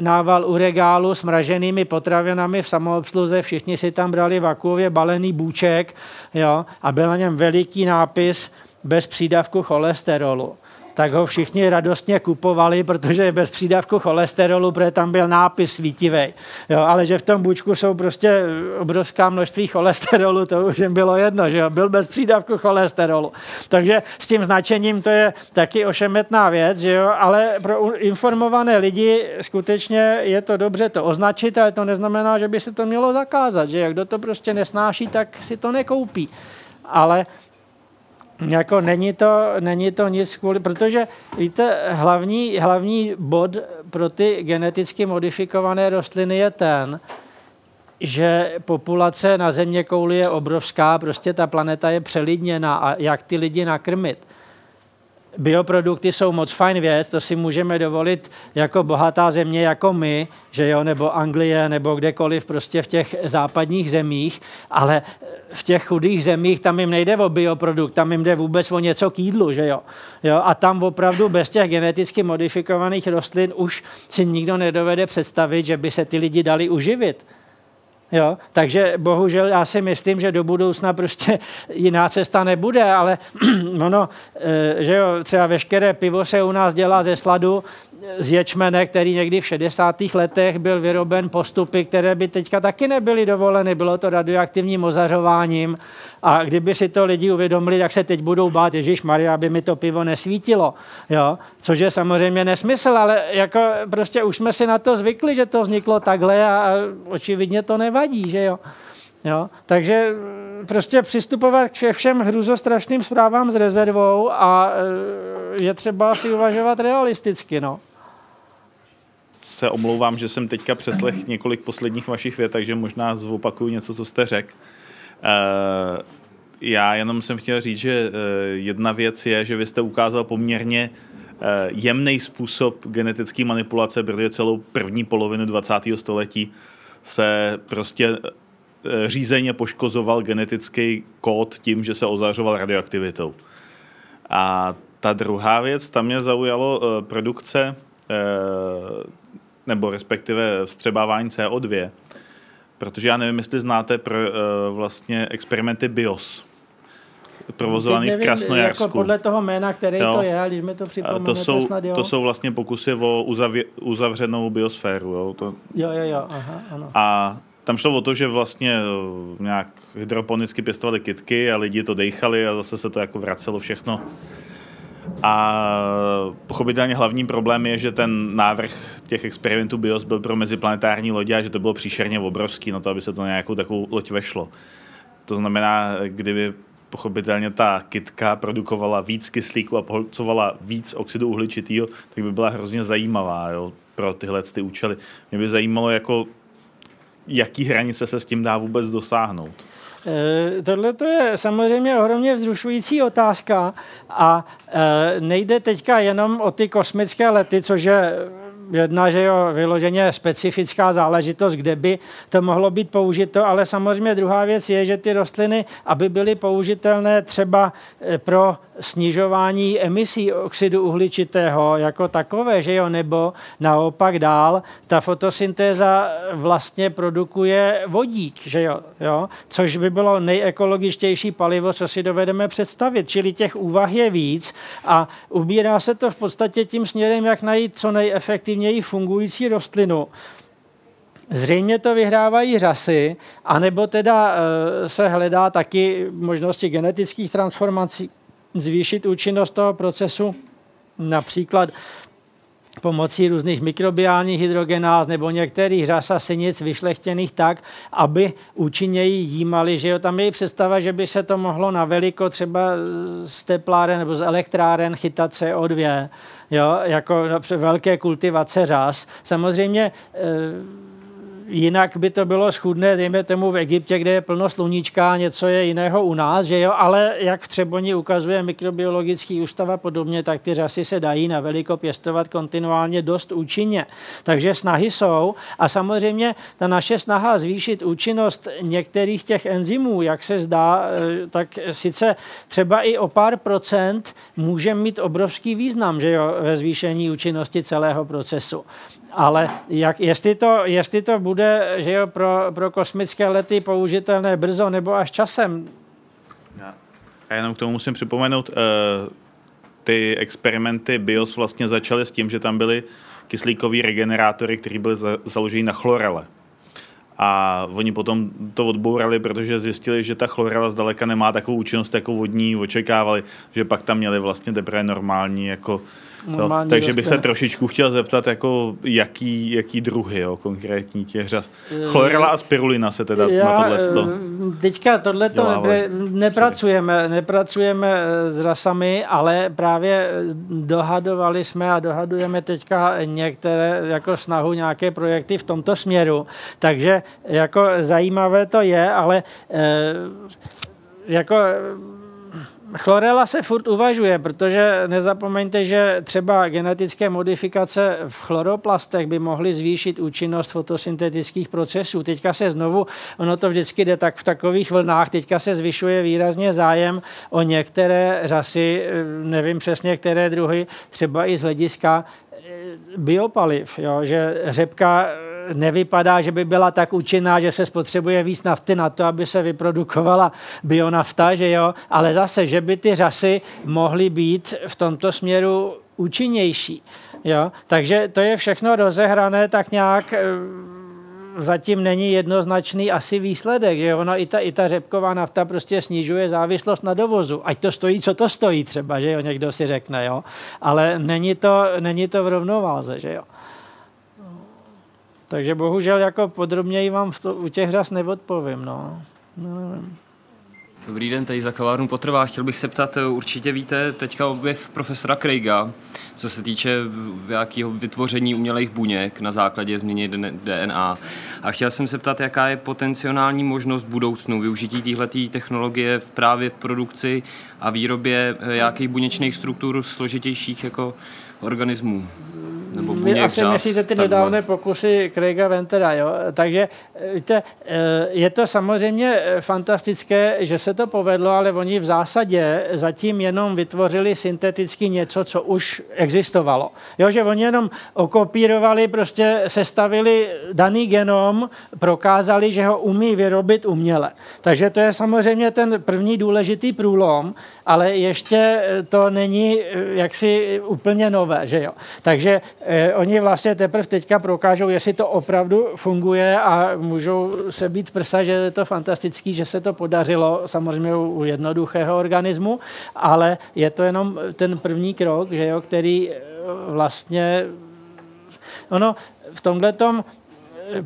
B: nával u regálu s mraženými potravinami v samoobsluze, všichni si tam brali vakuově balený bůček jo, a byl na něm veliký nápis bez přídavku cholesterolu tak ho všichni radostně kupovali, protože je bez přídavku cholesterolu, protože tam byl nápis svítivý. Jo, ale že v tom bučku jsou prostě obrovská množství cholesterolu, to už jim bylo jedno, že jo, byl bez přídavku cholesterolu. Takže s tím značením to je taky ošemetná věc, že jo, ale pro informované lidi skutečně je to dobře to označit, ale to neznamená, že by se to mělo zakázat, že kdo to prostě nesnáší, tak si to nekoupí. Ale jako není to, není to nic kvůli, protože víte, hlavní, hlavní bod pro ty geneticky modifikované rostliny je ten, že populace na země kouli je obrovská, prostě ta planeta je přelidněná a jak ty lidi nakrmit. Bioprodukty jsou moc fajn věc, to si můžeme dovolit jako bohatá země jako my, že jo, nebo Anglie, nebo kdekoliv prostě v těch západních zemích, ale v těch chudých zemích tam jim nejde o bioprodukt, tam jim jde vůbec o něco k jídlu, že jo. jo. A tam opravdu bez těch geneticky modifikovaných rostlin už si nikdo nedovede představit, že by se ty lidi dali uživit. Jo? Takže bohužel já si myslím, že do budoucna prostě jiná cesta nebude, ale ono, eh, že jo, třeba veškeré pivo se u nás dělá ze sladu, z ječmene, který někdy v 60. letech byl vyroben postupy, které by teďka taky nebyly dovoleny. Bylo to radioaktivním ozařováním a kdyby si to lidi uvědomili, tak se teď budou bát, Ježíš Maria, aby mi to pivo nesvítilo. Jo? Což je samozřejmě nesmysl, ale jako prostě už jsme si na to zvykli, že to vzniklo takhle a očividně to nevadí, že jo. Jo? Takže prostě přistupovat k všem hruzostrašným zprávám s rezervou a e, je třeba si uvažovat realisticky. No
F: se omlouvám, že jsem teďka přeslech několik posledních vašich vět, takže možná zopakuju něco, co jste řekl. Uh, já jenom jsem chtěl říct, že uh, jedna věc je, že vy jste ukázal poměrně uh, jemný způsob genetické manipulace, protože celou první polovinu 20. století se prostě řízeně poškozoval genetický kód tím, že se ozařoval radioaktivitou. A ta druhá věc, tam mě zaujalo produkce nebo respektive vstřebávání CO2, protože já nevím, jestli znáte pro, uh, vlastně experimenty BIOS, provozovaný nevím, v Krasnojarsku.
B: Jako podle toho jména, který jo. to je, když mi to připomínáte
F: to jsou,
B: snad, jo.
F: To jsou vlastně pokusy o uzavě, uzavřenou biosféru. Jo, to...
B: jo, jo, jo, aha, ano.
F: A tam šlo o to, že vlastně eh, nějak hydroponicky pěstovali kitky a lidi to dejchali a zase se to jako vracelo všechno a pochopitelně hlavní problém je, že ten návrh těch experimentů BIOS byl pro meziplanetární lodě a že to bylo příšerně obrovský na to, aby se to nějakou takovou loď vešlo. To znamená, kdyby pochopitelně ta kitka produkovala víc kyslíku a pohlcovala víc oxidu uhličitého, tak by byla hrozně zajímavá jo, pro tyhle ty účely. Mě by zajímalo, jako, jaký hranice se s tím dá vůbec dosáhnout.
B: Eh, tohle to je samozřejmě ohromně vzrušující otázka a eh, nejde teďka jenom o ty kosmické lety, což je jedna, že jo, vyloženě specifická záležitost, kde by to mohlo být použito, ale samozřejmě druhá věc je, že ty rostliny, aby byly použitelné třeba eh, pro snižování emisí oxidu uhličitého jako takové, že jo, nebo naopak dál, ta fotosyntéza vlastně produkuje vodík, že jo, jo, což by bylo nejekologičtější palivo, co si dovedeme představit, čili těch úvah je víc a ubírá se to v podstatě tím směrem, jak najít co nejefektivněji fungující rostlinu, Zřejmě to vyhrávají řasy, anebo teda e, se hledá taky možnosti genetických transformací zvýšit účinnost toho procesu, například pomocí různých mikrobiálních hydrogenáz nebo některých řas a synic vyšlechtěných tak, aby účinněji jímali. Že jo, tam je představa, že by se to mohlo na veliko třeba z tepláren nebo z elektráren chytat CO2, jo, jako velké kultivace řas. Samozřejmě e, jinak by to bylo schudné, dejme tomu v Egyptě, kde je plno sluníčka, něco je jiného u nás, že jo, ale jak v Třeboni ukazuje mikrobiologický ústav a podobně, tak ty řasy se dají na veliko pěstovat kontinuálně dost účinně. Takže snahy jsou a samozřejmě ta naše snaha zvýšit účinnost některých těch enzymů, jak se zdá, eh, tak sice třeba i o pár procent může mít obrovský význam, že jo, ve zvýšení účinnosti celého procesu. Ale jak, jestli, to, jestli to bude že jo, pro, pro kosmické lety použitelné brzo nebo až časem?
F: Já jenom k tomu musím připomenout, uh, ty experimenty BIOS vlastně začaly s tím, že tam byly kyslíkové regenerátory, které byly za, založeny na chlorele. A oni potom to odbourali, protože zjistili, že ta chlorela zdaleka nemá takovou účinnost, jako vodní očekávali, že pak tam měli vlastně teprve normální jako to, takže bych se trošičku chtěl zeptat, jako jaký, jaký druhy jo, konkrétní těch řas. Eh, Chlorela a spirulina se teda Já, na tohle to
B: eh, Teďka tohleto ne, nepracujeme, nepracujeme eh, s rasami, ale právě dohadovali jsme a dohadujeme teďka některé jako snahu nějaké projekty v tomto směru. Takže jako zajímavé to je, ale jako chlorela se furt uvažuje, protože nezapomeňte, že třeba genetické modifikace v chloroplastech by mohly zvýšit účinnost fotosyntetických procesů. Teďka se znovu, ono to vždycky jde tak v takových vlnách, teďka se zvyšuje výrazně zájem o některé řasy, nevím přesně, které druhy, třeba i z hlediska eh, biopaliv, jo, že řepka nevypadá, že by byla tak účinná, že se spotřebuje víc nafty na to, aby se vyprodukovala bionafta, že jo, ale zase, že by ty řasy mohly být v tomto směru účinnější. Jo? Takže to je všechno rozehrané tak nějak eh, zatím není jednoznačný asi výsledek, že ono i ta, i ta řepková nafta prostě snižuje závislost na dovozu. Ať to stojí, co to stojí třeba, že jo, někdo si řekne, jo. Ale není to, není to v rovnováze, že jo. Takže bohužel jako podrobněji vám v to, u těch řas neodpovím. No. No, nevím.
G: Dobrý den, tady za kavárnu potrvá. Chtěl bych se ptat, eh, určitě víte teďka objev profesora Craiga, co se týče nějakého vytvoření umělých buněk na základě změny DNA. A chtěl jsem se ptat, jaká je potenciální možnost budoucnu využití této technologie v právě v produkci a výrobě eh, nějakých buněčných struktur složitějších jako organismů
B: nebo Vy asi myslíte ty nedávné pokusy Craiga Ventera, jo? Takže víte, eh, je to samozřejmě eh, fantastické, že se to povedlo, ale oni v zásadě zatím jenom vytvořili synteticky něco, co už existovalo. Jo, že oni jenom okopírovali, prostě sestavili daný genom, prokázali, že ho umí vyrobit uměle. Takže to je samozřejmě ten první důležitý průlom, ale ještě eh, to není jaksi úplně nové, že jo. Takže eh, oni vlastně teprve teďka prokážou, jestli to opravdu funguje a můžou se být prsa, že je to fantastický, že se to podařilo, samozřejmě u jednoduchého organismu, ale je to jenom ten první krok, že jo, který eh, vlastně ono v tomhle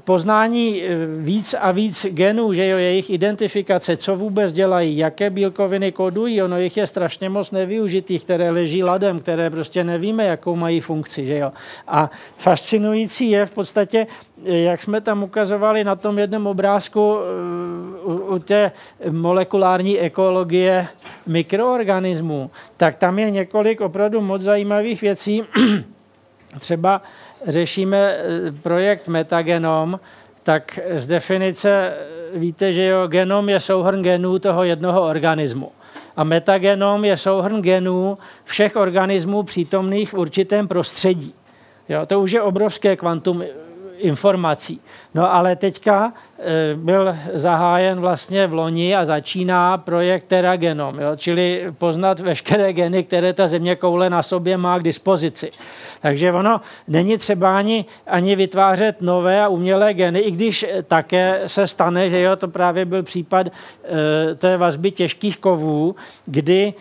B: poznání eh, víc a víc genů, že jo, jejich identifikace, co vůbec dělají, jaké bílkoviny kodují, ono jich je strašně moc nevyužitých, které leží ladem, které prostě nevíme, jakou mají funkci, že jo. A fascinující je v podstatě, eh, jak jsme tam ukazovali na tom jednom obrázku eh, u, u té molekulární ekologie mikroorganismů, tak tam je několik opravdu moc zajímavých věcí. Třeba řešíme eh, projekt Metagenom, tak z definice eh, víte, že jo, genom je souhrn genů toho jednoho organismu. A metagenom je souhrn genů všech organismů přítomných v určitém prostředí. Jo, to už je obrovské kvantum informací. No ale teďka e, byl zahájen vlastně v loni a začíná projekt Teragenom, jo, čili poznat veškeré geny, které ta země koule na sobě má k dispozici. Takže ono není třeba ani, ani vytvářet nové a umělé geny, i když také se stane, že jo, to právě byl případ e, té vazby těžkých kovů, kdy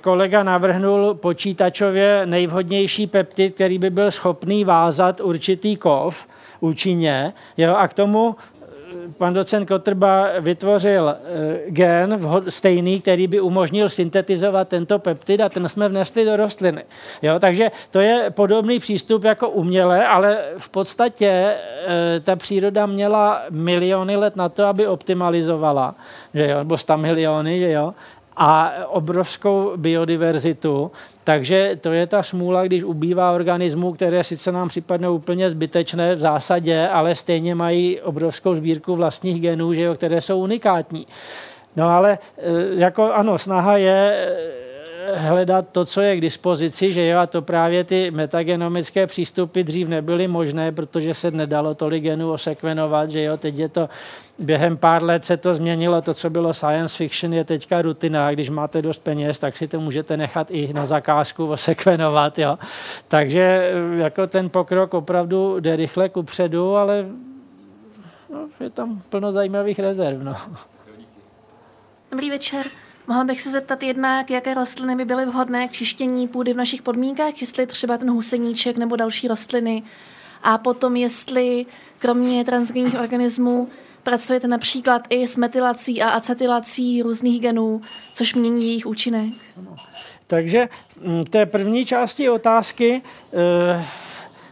B: kolega navrhnul počítačově nejvhodnější peptid, který by byl schopný vázat určitý kov, účinně. Jo, a k tomu eh, pan docent Kotrba vytvořil eh, gen stejný, který by umožnil syntetizovat tento peptid a ten jsme vnesli do rostliny. Jo, takže to je podobný přístup jako uměle, ale v podstatě eh, ta příroda měla miliony let na to, aby optimalizovala, že jo, nebo sta miliony, že jo, a obrovskou biodiverzitu. Takže to je ta smůla, když ubývá organismů, které sice nám připadnou úplně zbytečné v zásadě, ale stejně mají obrovskou sbírku vlastních genů, že jo, které jsou unikátní. No ale e, jako ano, snaha je e, hledat to, co je k dispozici, že jo, a to právě ty metagenomické přístupy dřív nebyly možné, protože se nedalo tolik genů osekvenovat, že jo, teď je to během pár let se to změnilo, to, co bylo science fiction, je teďka rutina, když máte dost peněz, tak si to můžete nechat i na zakázku osekvenovat, jo. Takže jako ten pokrok opravdu jde rychle kupředu, ale no, je tam plno zajímavých rezerv, no.
H: Dobrý večer. Mohla bych se zeptat jednak, jaké rostliny by byly vhodné k čištění půdy v našich podmínkách, jestli třeba ten huseníček nebo další rostliny. A potom, jestli kromě transgenních organismů Pracujete například i s metylací a acetylací různých genů, což mění jejich účinek.
B: Takže mm, té první části otázky eh,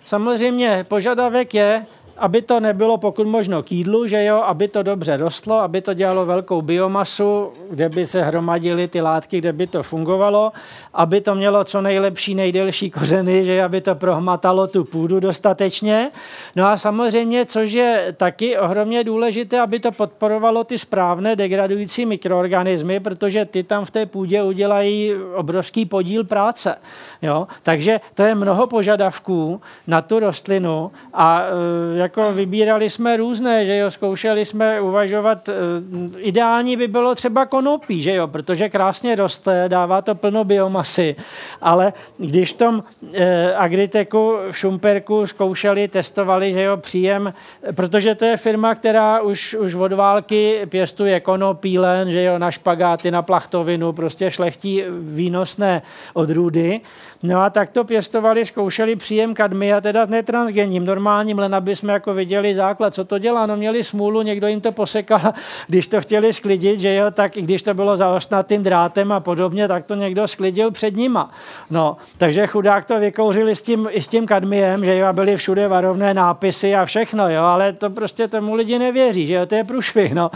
B: samozřejmě požadavek je, aby to nebylo pokud možno k jídlu, že jo, aby to dobře rostlo, aby to dělalo velkou biomasu, kde by se hromadily ty látky, kde by to fungovalo, aby to mělo co nejlepší, nejdelší kořeny, že aby to prohmatalo tu půdu dostatečně. No a samozřejmě, což je taky ohromně důležité, aby to podporovalo ty správné degradující mikroorganismy, protože ty tam v té půdě udělají obrovský podíl práce. Jo? Takže to je mnoho požadavků na tu rostlinu a e, jako vybírali jsme různé, že jo, zkoušeli jsme uvažovat, e, ideální by bylo třeba konopí, že jo, protože krásně roste, dává to plno biomasy, ale když v tom e, Agriteku v Šumperku zkoušeli, testovali, že jo, příjem, protože to je firma, která už, už od války pěstuje konopí len, že jo, na špagáty, na plachtovinu, prostě šlechtí výnosné odrůdy, No a tak to pěstovali, zkoušeli příjem kadmia, teda netransgenním, normálním, len aby jsme jako viděli základ, co to dělá. No měli smůlu, někdo jim to posekal, když to chtěli sklidit, že jo, tak i když to bylo zaostnatým drátem a podobně, tak to někdo sklidil před nima. No, takže chudák to vykouřili s tím, i s tím kadmiem, že jo, a byly všude varovné nápisy a všechno, jo, ale to prostě tomu lidi nevěří, že jo, to je průšvih, no.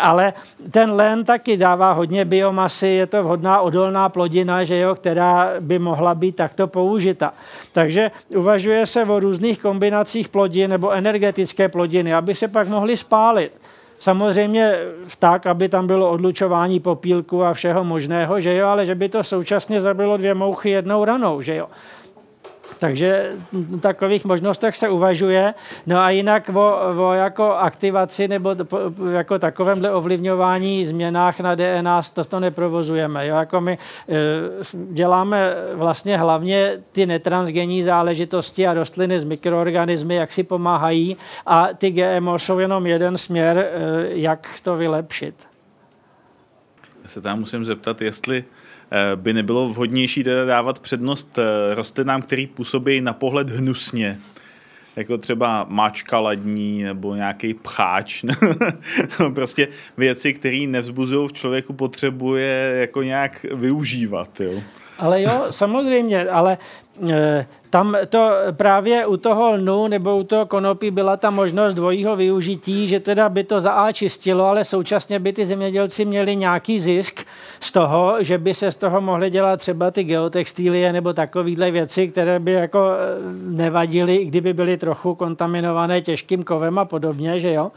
B: Ale ten len taky dává hodně biomasy, je to vhodná odolná plodina, že jo, která by mohla být být takto použita. Takže uvažuje se o různých kombinacích plodin nebo energetické plodiny, aby se pak mohly spálit. Samozřejmě tak, aby tam bylo odlučování popílku a všeho možného, že jo, ale že by to současně zabilo dvě mouchy jednou ranou, že jo. Takže takových možnostech se uvažuje. No a jinak o, o jako aktivaci nebo jako takovémhle ovlivňování změnách na DNA to, to neprovozujeme. Jo? Jako my e, děláme vlastně hlavně ty netransgenní záležitosti a rostliny z mikroorganismy, jak si pomáhají a ty GMO jsou jenom jeden směr, e, jak to vylepšit.
F: Já se tam musím zeptat, jestli Eh, by nebylo vhodnější teda dávat přednost eh, rostlinám, který působí na pohled hnusně, jako třeba máčka ladní nebo nějaký pcháč, prostě věci, které nevzbuzují v člověku, potřebuje jako nějak využívat. Jo.
B: Ale jo, samozřejmě, ale e, tam to právě u toho lnu nebo u toho konopí byla ta možnost dvojího využití, že teda by to za A čistilo, ale současně by ty zemědělci měli nějaký zisk z toho, že by se z toho mohly dělat třeba ty geotextílie nebo takovéhle věci, které by jako eh, nevadily, kdyby byly trochu kontaminované těžkým kovem a podobně, že jo.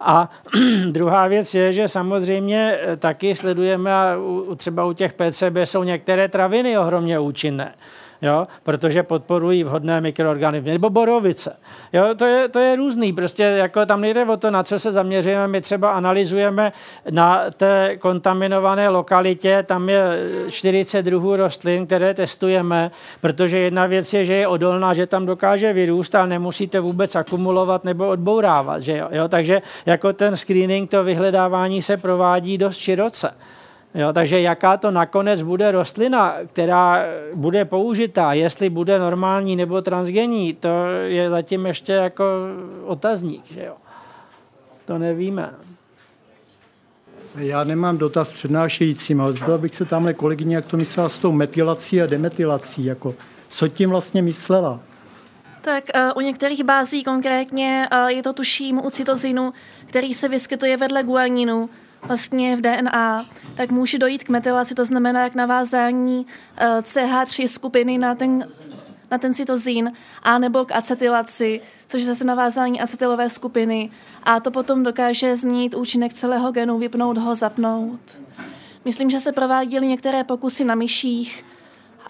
B: A druhá věc je, že samozřejmě eh, taky sledujeme, a třeba u těch PCB jsou některé traviny ohromně účinné jo, protože podporují vhodné mikroorganismy, nebo borovice. Jo, to, je, to je různý, prostě jako tam nejde o to, na co se zaměřujeme, my třeba analyzujeme na té kontaminované lokalitě, tam je 40 druhů rostlin, které testujeme, protože jedna věc je, že je odolná, že tam dokáže vyrůst, ale nemusíte vůbec akumulovat nebo odbourávat, že jo, jo? takže jako ten screening, to vyhledávání se provádí dost široce. Jo, takže jaká to nakonec bude rostlina, která bude použitá, jestli bude normální nebo transgenní, to je zatím ještě jako otazník. Že jo? To nevíme.
I: Já nemám dotaz přednášejícím, ale zeptal bych se tamhle kolegyně, jak to myslela s tou metylací a demetylací. Jako, co tím vlastně myslela?
H: Tak uh, u některých bází konkrétně uh, je to tuším u cytozinu, který se vyskytuje vedle guaninu, vlastně v DNA, tak může dojít k metylaci, to znamená k navázání eh, CH3 skupiny na ten, na ten cytozín, a nebo k acetylaci, což je zase navázání acetylové skupiny a to potom dokáže změnit účinek celého genu, vypnout ho, zapnout. Myslím, že se prováděly některé pokusy na myších,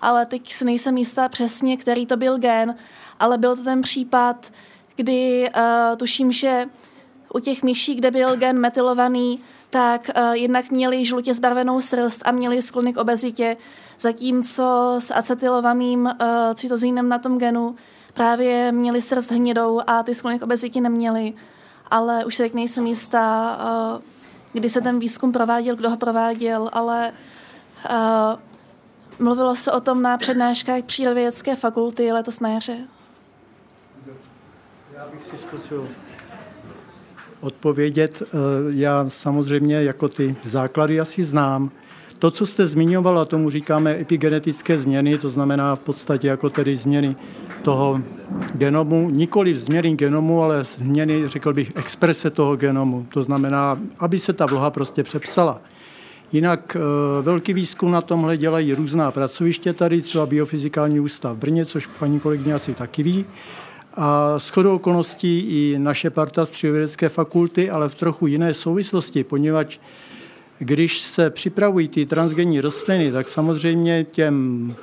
H: ale teď si nejsem jistá přesně, který to byl gen, ale byl to ten případ, kdy uh, tuším, že u těch myší, kde byl gen metylovaný, tak uh, jednak měli žlutě zbarvenou srst a měli sklony k obezitě, zatímco s acetylovaným uh, cytozínem na tom genu právě měli srst hnědou a ty sklony k obezitě neměli. Ale už se tak nejsem jistá, uh, kdy se ten výzkum prováděl, kdo ho prováděl, ale uh, mluvilo se o tom na přednáškách přírodovědecké fakulty letos na jaře.
I: Já bych si zkusil odpovědět. Eh, já samozřejmě jako ty základy asi znám. To, co jste zmiňovala, tomu říkáme epigenetické změny, to znamená v podstatě jako tedy změny toho genomu, nikoli změny genomu, ale změny, řekl bych, exprese toho genomu. To znamená, aby se ta vloha prostě přepsala. Jinak e, velký výzkum na tomhle dělají různá pracoviště tady, třeba Biofyzikální ústav v Brně, což paní kolegyně asi taky ví. A shodou okolností i naše parta z přírodovědecké fakulty, ale v trochu jiné souvislosti, poněvadž když se připravují ty transgenní rostliny, tak samozřejmě těm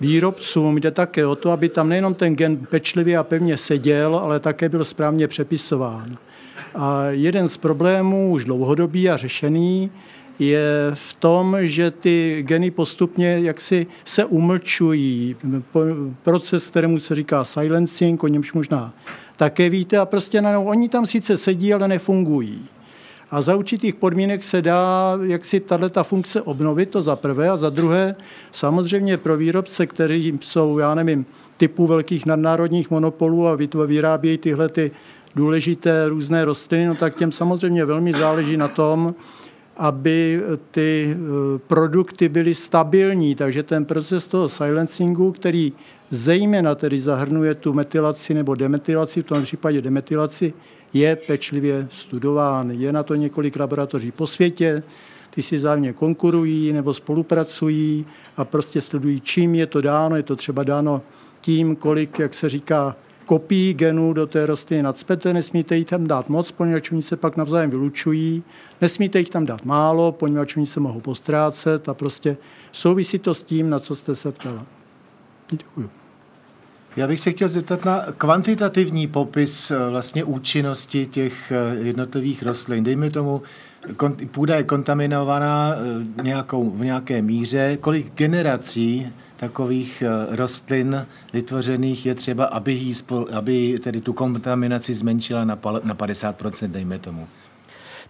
I: výrobcům jde také o to, aby tam nejenom ten gen pečlivě a pevně seděl, ale také byl správně přepisován. A jeden z problémů, už dlouhodobý a řešený, je v tom, že ty geny postupně jaksi se umlčují. Proces, kterému se říká silencing, o němž možná také víte, a prostě najednou oni tam sice sedí, ale nefungují. A za určitých podmínek se dá jak si tato funkce obnovit, to za prvé. A za druhé, samozřejmě pro výrobce, kteří jsou, já nevím, typu velkých nadnárodních monopolů a vyrábějí tyhle ty důležité různé rostliny, no tak těm samozřejmě velmi záleží na tom, aby ty eh, produkty byly stabilní. Takže ten proces toho silencingu, který zejména tedy zahrnuje tu metylaci nebo demetylaci, v tom případě demetylaci, je pečlivě studován. Je na to několik laboratoří po světě, ty si zájemně konkurují nebo spolupracují a prostě sledují, čím je to dáno. Je to třeba dáno tím, kolik, jak se říká, kopií genů do té rostliny nadspete, nesmíte jich tam dát moc, poněvadž oni se pak navzájem vylučují, nesmíte jich tam dát málo, poněvadž oni se mohou postrácet a prostě souvisí to s tím, na co jste se ptala. Děkuji.
E: Já bych se chtěl zeptat na kvantitativní popis eh, vlastně účinnosti těch eh, jednotlivých rostlin. Dejme tomu, půda je kontaminovaná eh, nějakou, v nějaké míře. Kolik generací takových rostlin vytvořených je třeba, aby, jí spol, aby tedy tu kontaminaci zmenšila na, na 50%, dejme tomu?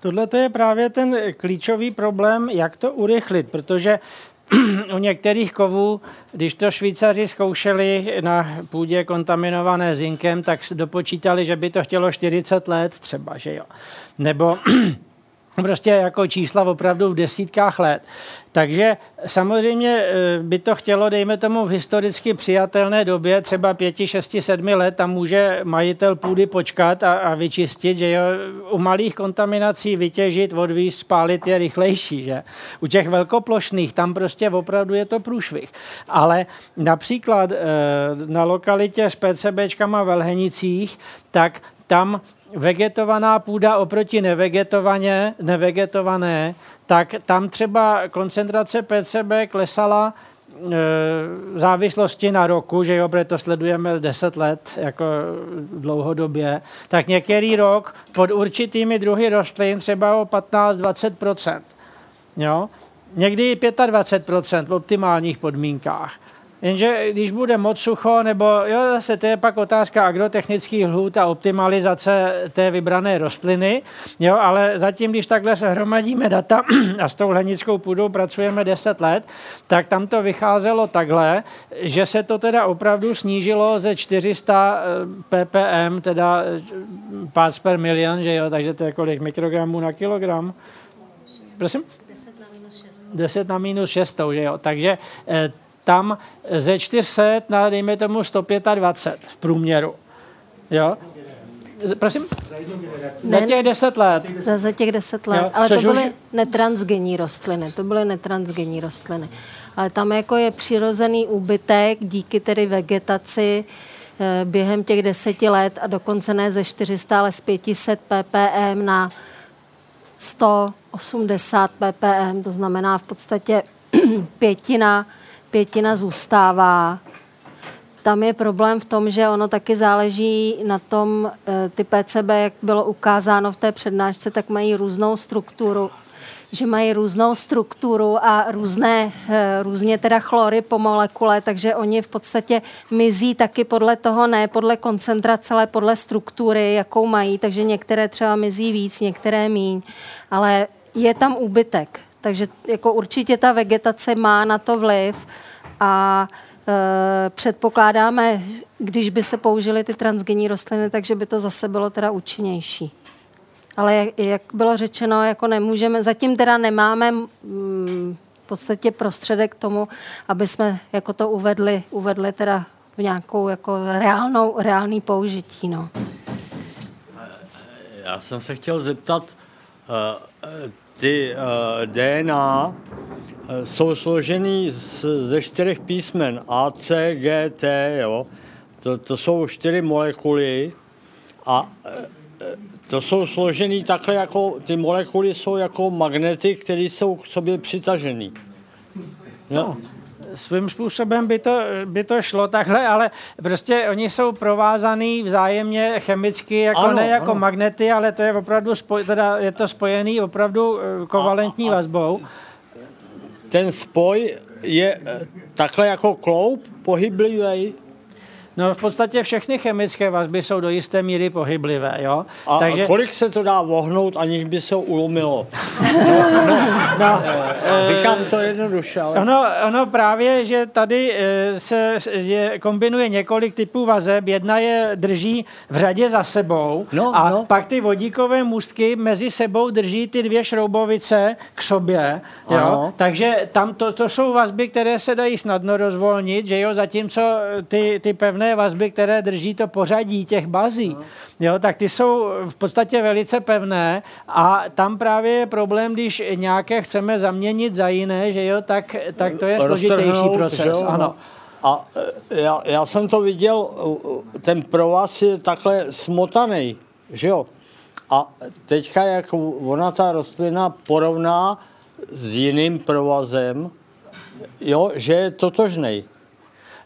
B: Tohle je právě ten klíčový problém, jak to urychlit, protože u některých kovů, když to Švýcaři zkoušeli na půdě kontaminované zinkem, tak dopočítali, že by to chtělo 40 let třeba, že jo. Nebo prostě jako čísla opravdu v desítkách let. Takže samozřejmě eh, by to chtělo, dejme tomu, v historicky přijatelné době, třeba pěti, šesti, sedmi let, tam může majitel půdy počkat a, a vyčistit, že jo, u malých kontaminací vytěžit, odvízt, spálit je rychlejší, že? U těch velkoplošných tam prostě opravdu je to průšvih. Ale například eh, na lokalitě s PCBčkama v tak tam vegetovaná půda oproti nevegetované, nevegetované, tak tam třeba koncentrace PCB klesala e, v závislosti na roku, že jo, protože to sledujeme 10 let jako dlouhodobě, tak některý rok pod určitými druhy rostlin třeba o 15-20%. Jo? Někdy 25% v optimálních podmínkách. Jenže když bude moc sucho, nebo jo, zase to je pak otázka agrotechnických lhůt a optimalizace té vybrané rostliny, jo, ale zatím, když takhle hromadíme data a s tou hlenickou půdou pracujeme 10 let, tak tam to vycházelo takhle, že se to teda opravdu snížilo ze 400 eh, ppm, teda eh, parts per milion, že jo, takže to je kolik mikrogramů na kilogram? Prosím? 10 na minus 6. 10 na minus 6, že jo, takže eh, tam ze 400 na, dejme tomu, 125 v průměru. Jo? Prosím? Za těch 10 let.
D: Za, za těch 10 let. Jo, Ale to byly už... netransgenní rostliny. To byly netransgenní rostliny. Ale tam jako je přirozený úbytek díky tedy vegetaci eh, během těch deseti let a dokonce ne ze 400, ale z 500 ppm na 180 ppm, to znamená v podstatě pětina pětina zůstává. Tam je problém v tom, že ono taky záleží na tom, eh, ty PCB, jak bylo ukázáno v té přednášce, tak mají různou strukturu že mají různou strukturu a různé, eh, různě teda chlory po molekule, takže oni v podstatě mizí taky podle toho, ne podle koncentrace, ale podle struktury, jakou mají, takže některé třeba mizí víc, některé míň, ale je tam úbytek. Takže jako určitě ta vegetace má na to vliv a e, předpokládáme, když by se použily ty transgenní rostliny, takže by to zase bylo teda účinnější. Ale jak, jak bylo řečeno, jako nemůžeme, zatím teda nemáme mm, v podstatě prostředek k tomu, aby jsme jako to uvedli, uvedli teda v nějakou jako reálnou, reálný použití. No.
J: Já jsem se chtěl zeptat, uh, ty uh, DNA uh, jsou složený z, ze čtyřech písmen A, C, G, T, jo. To, to jsou čtyři molekuly a uh, to jsou složený takhle jako, ty molekuly jsou jako magnety, které jsou k sobě přitažený.
B: No, svým způsobem by to, by to šlo takhle, ale prostě oni jsou provázaný vzájemně chemicky, jako ano, ne jako ano. magnety, ale to je opravdu, spoj, teda je to spojený opravdu eh, kovalentní a, a, vazbou.
J: Ten spoj je eh, takhle jako kloup pohyblivý,
B: No v podstatě všechny chemické vazby jsou do jisté míry pohyblivé, jo?
J: A Takže... kolik se to dá vohnout, aniž by se ulomilo? no, no, no, říkám to jednoduše, ale...
B: Ono, ono právě, že tady eh, se je, kombinuje několik typů vazeb, jedna je drží v řadě za sebou no, a no. pak ty vodíkové můstky mezi sebou drží ty dvě šroubovice k sobě, jo? Ano. Takže tam to, to jsou vazby, které se dají snadno rozvolnit, že jo, zatímco ty, ty pevné pevné vazby, které drží to pořadí těch bazí, jo, tak ty jsou v podstatě velice pevné a tam právě je problém, když nějaké chceme zaměnit za jiné, že jo, tak, tak to je složitější proces. Ano.
J: A e, já, já jsem to viděl, ten provaz je takhle smotaný, že jo. A teďka, jak ona ta rostlina porovná s jiným provazem, jo, že je totožný.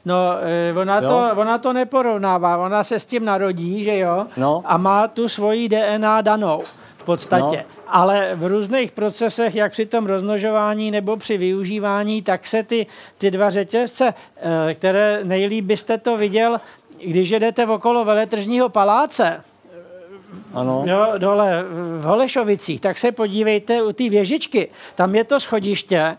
B: No, eh, ona to, ona to neporovnává, ona se s tím narodí, že jo, no. a má tu svoji DNA danou v podstatě. No. Ale v různých procesech, jak při tom rozmnožování nebo při využívání, tak se ty, ty dva řetězce, eh, které nejlíp byste to viděl, když jedete okolo veletržního paláce,
J: ano.
B: Jo, dole v Holešovicích, tak se podívejte u té věžičky. Tam je to schodiště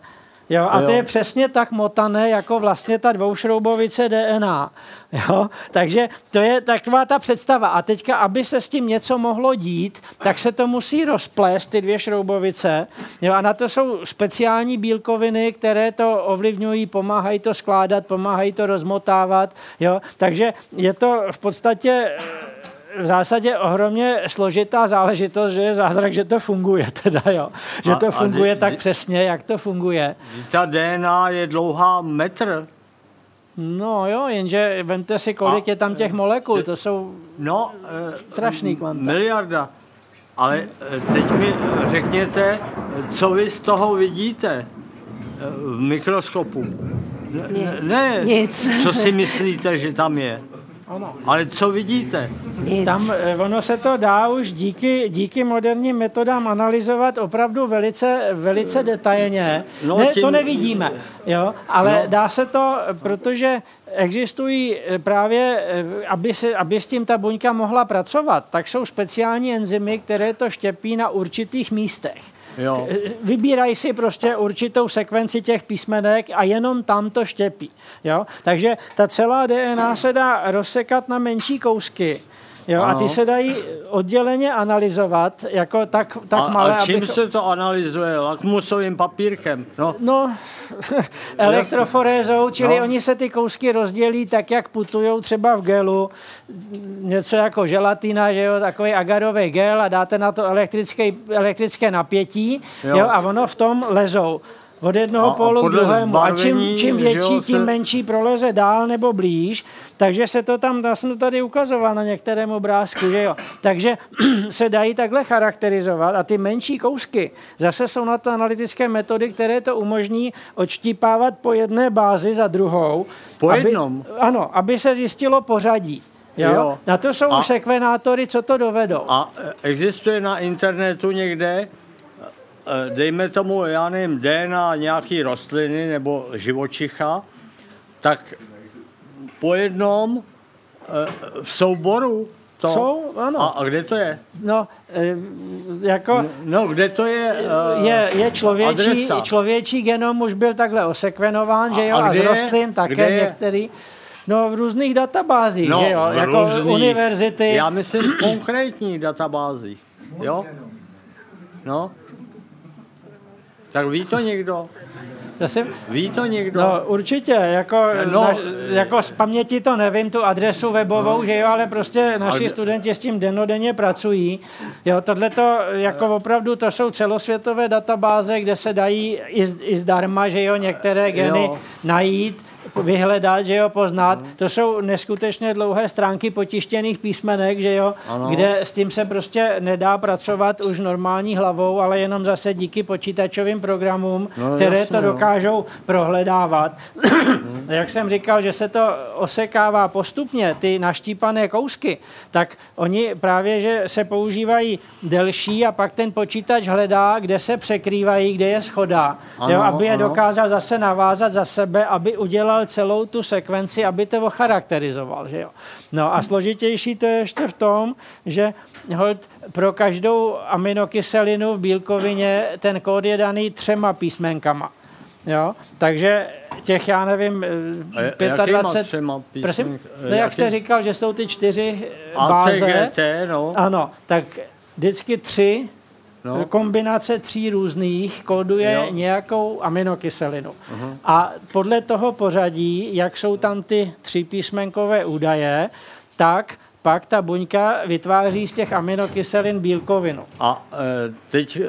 B: Jo, a to je přesně tak motané, jako vlastně ta dvoušroubovice DNA. Jo? Takže to je taková ta představa. A teďka, aby se s tím něco mohlo dít, tak se to musí rozplést, ty dvě šroubovice. Jo? A na to jsou speciální bílkoviny, které to ovlivňují, pomáhají to skládat, pomáhají to rozmotávat. Jo? Takže je to v podstatě v zásadě ohromně složitá záležitost, že je zázrak, že to funguje teda, jo. Že to funguje a, a tak přesně, jak to funguje.
J: Ta DNA je dlouhá metr.
B: No jo, jenže vemte si, kolik a, je tam těch molekul, to jsou no, strašný kvanta.
J: Miliarda. Ale eh, teď mi řekněte, co vy z toho vidíte eh, v mikroskopu.
D: Nic. Ne, Nic.
J: co si myslíte, že tam je. Ano. Ale co vidíte?
B: Nic. Tam eh, ono se to dá už díky, díky moderním metodám analyzovat opravdu velice, velice detailně. No, ne, tím... To nevidíme, jo, ale no. dá se to, protože existují eh, právě, eh, aby, se, aby s tím ta buňka mohla pracovat, tak jsou speciální enzymy, které to štěpí na určitých místech. Jo. Vybírají si prostě určitou sekvenci těch písmenek a jenom tam to štěpí. Jo? Takže ta celá DNA se dá rozsekat na menší kousky. Jo, a ty se dají odděleně analyzovat, jako tak, tak
J: a,
B: malé,
J: A čím abych... se to analyzuje? Lakmusovým papírkem? No,
B: no elektroforézou, čili no. oni se ty kousky rozdělí tak, jak putují třeba v gelu, něco jako želatina, že jo, takový agarový gel a dáte na to elektrické, elektrické napětí jo. Jo, a ono v tom lezou od jednoho a, pólu k druhému. A čím, čím větší, jo, tím se... menší proleze dál nebo blíž. Takže se to tam, já jsem to tady ukazoval na některém obrázku, že jo. Takže se dají takhle charakterizovat a ty menší kousky zase jsou na to analytické metody, které to umožní odštípávat po jedné bázi za druhou.
J: Po
B: aby,
J: jednom?
B: Ano, aby se zjistilo pořadí. Jo? Jo. Na to jsou a, sekvenátory, co to dovedou.
J: A existuje na internetu někde dejme tomu, já nevím, DNA nějaký rostliny nebo živočicha, tak po jednom eh, v souboru to...
B: Jsou, ano.
J: A, a kde to je?
B: No, eh, jako...
J: No, kde to je?
B: Uh, je, je člověčí, člověčí genom už byl takhle osekvenován, a, že jo, a, a z rostlin také některý. No v různých databázích, no, že jo, jako různých, univerzity.
J: Já myslím konkrétních databázích, jo. No, tak ví to někdo?
B: Zase,
J: Ví to někdo?
B: No určitě, jako,
J: No.
B: no, na, jako z paměti to nevím, tu adresu webovou, no. že jo, ale prostě naši
J: Ale-
B: studenti s tím denodenně pracují. Jo, tohle to jako opravdu, to jsou celosvětové databáze, kde se dají i, i zdarma, že jo, některé geny
J: Jo.
B: najít, vyhledat, že jo, poznat. To jsou neskutečně dlouhé stránky potištěných písmenek, že jo,
J: Ano.
B: kde s tím se prostě nedá pracovat už normální hlavou, ale jenom zase díky počítačovým programům,
J: No,
B: které
J: jasně,
B: to
J: no.
B: dokážou prohledávat. Jak jsem říkal, že se to osekává postupně, ty naštípané kousky, tak oni právě, že se používají delší a pak ten počítač hledá, kde se překrývají, kde je schoda,
J: Ano,
B: jo, aby je
J: ano.
B: dokázal zase navázat za sebe, aby udělal celou tu sekvenci, aby to charakterizoval. Že jo? No a složitější to je ještě v tom, že hold, pro každou aminokyselinu v bílkovině ten kód je daný třema písmenkama. Jo? Takže těch, já nevím,
J: A
B: eh,
J: jakýma
B: 25...
J: třema
B: Prosím? No, jak
J: jaký-
B: jste říkal, že jsou ty čtyři báze.
J: ACGT, no.
B: Ano, tak vždycky tři
J: No.
B: kombinace tří různých kóduje
J: Jo.
B: jo. nějakou aminokyselinu. Uh-huh. A podle toho pořadí, jak jsou tam ty tři písmenkové údaje, tak pak ta buňka vytváří z těch aminokyselin bílkovinu.
J: A e, teď e,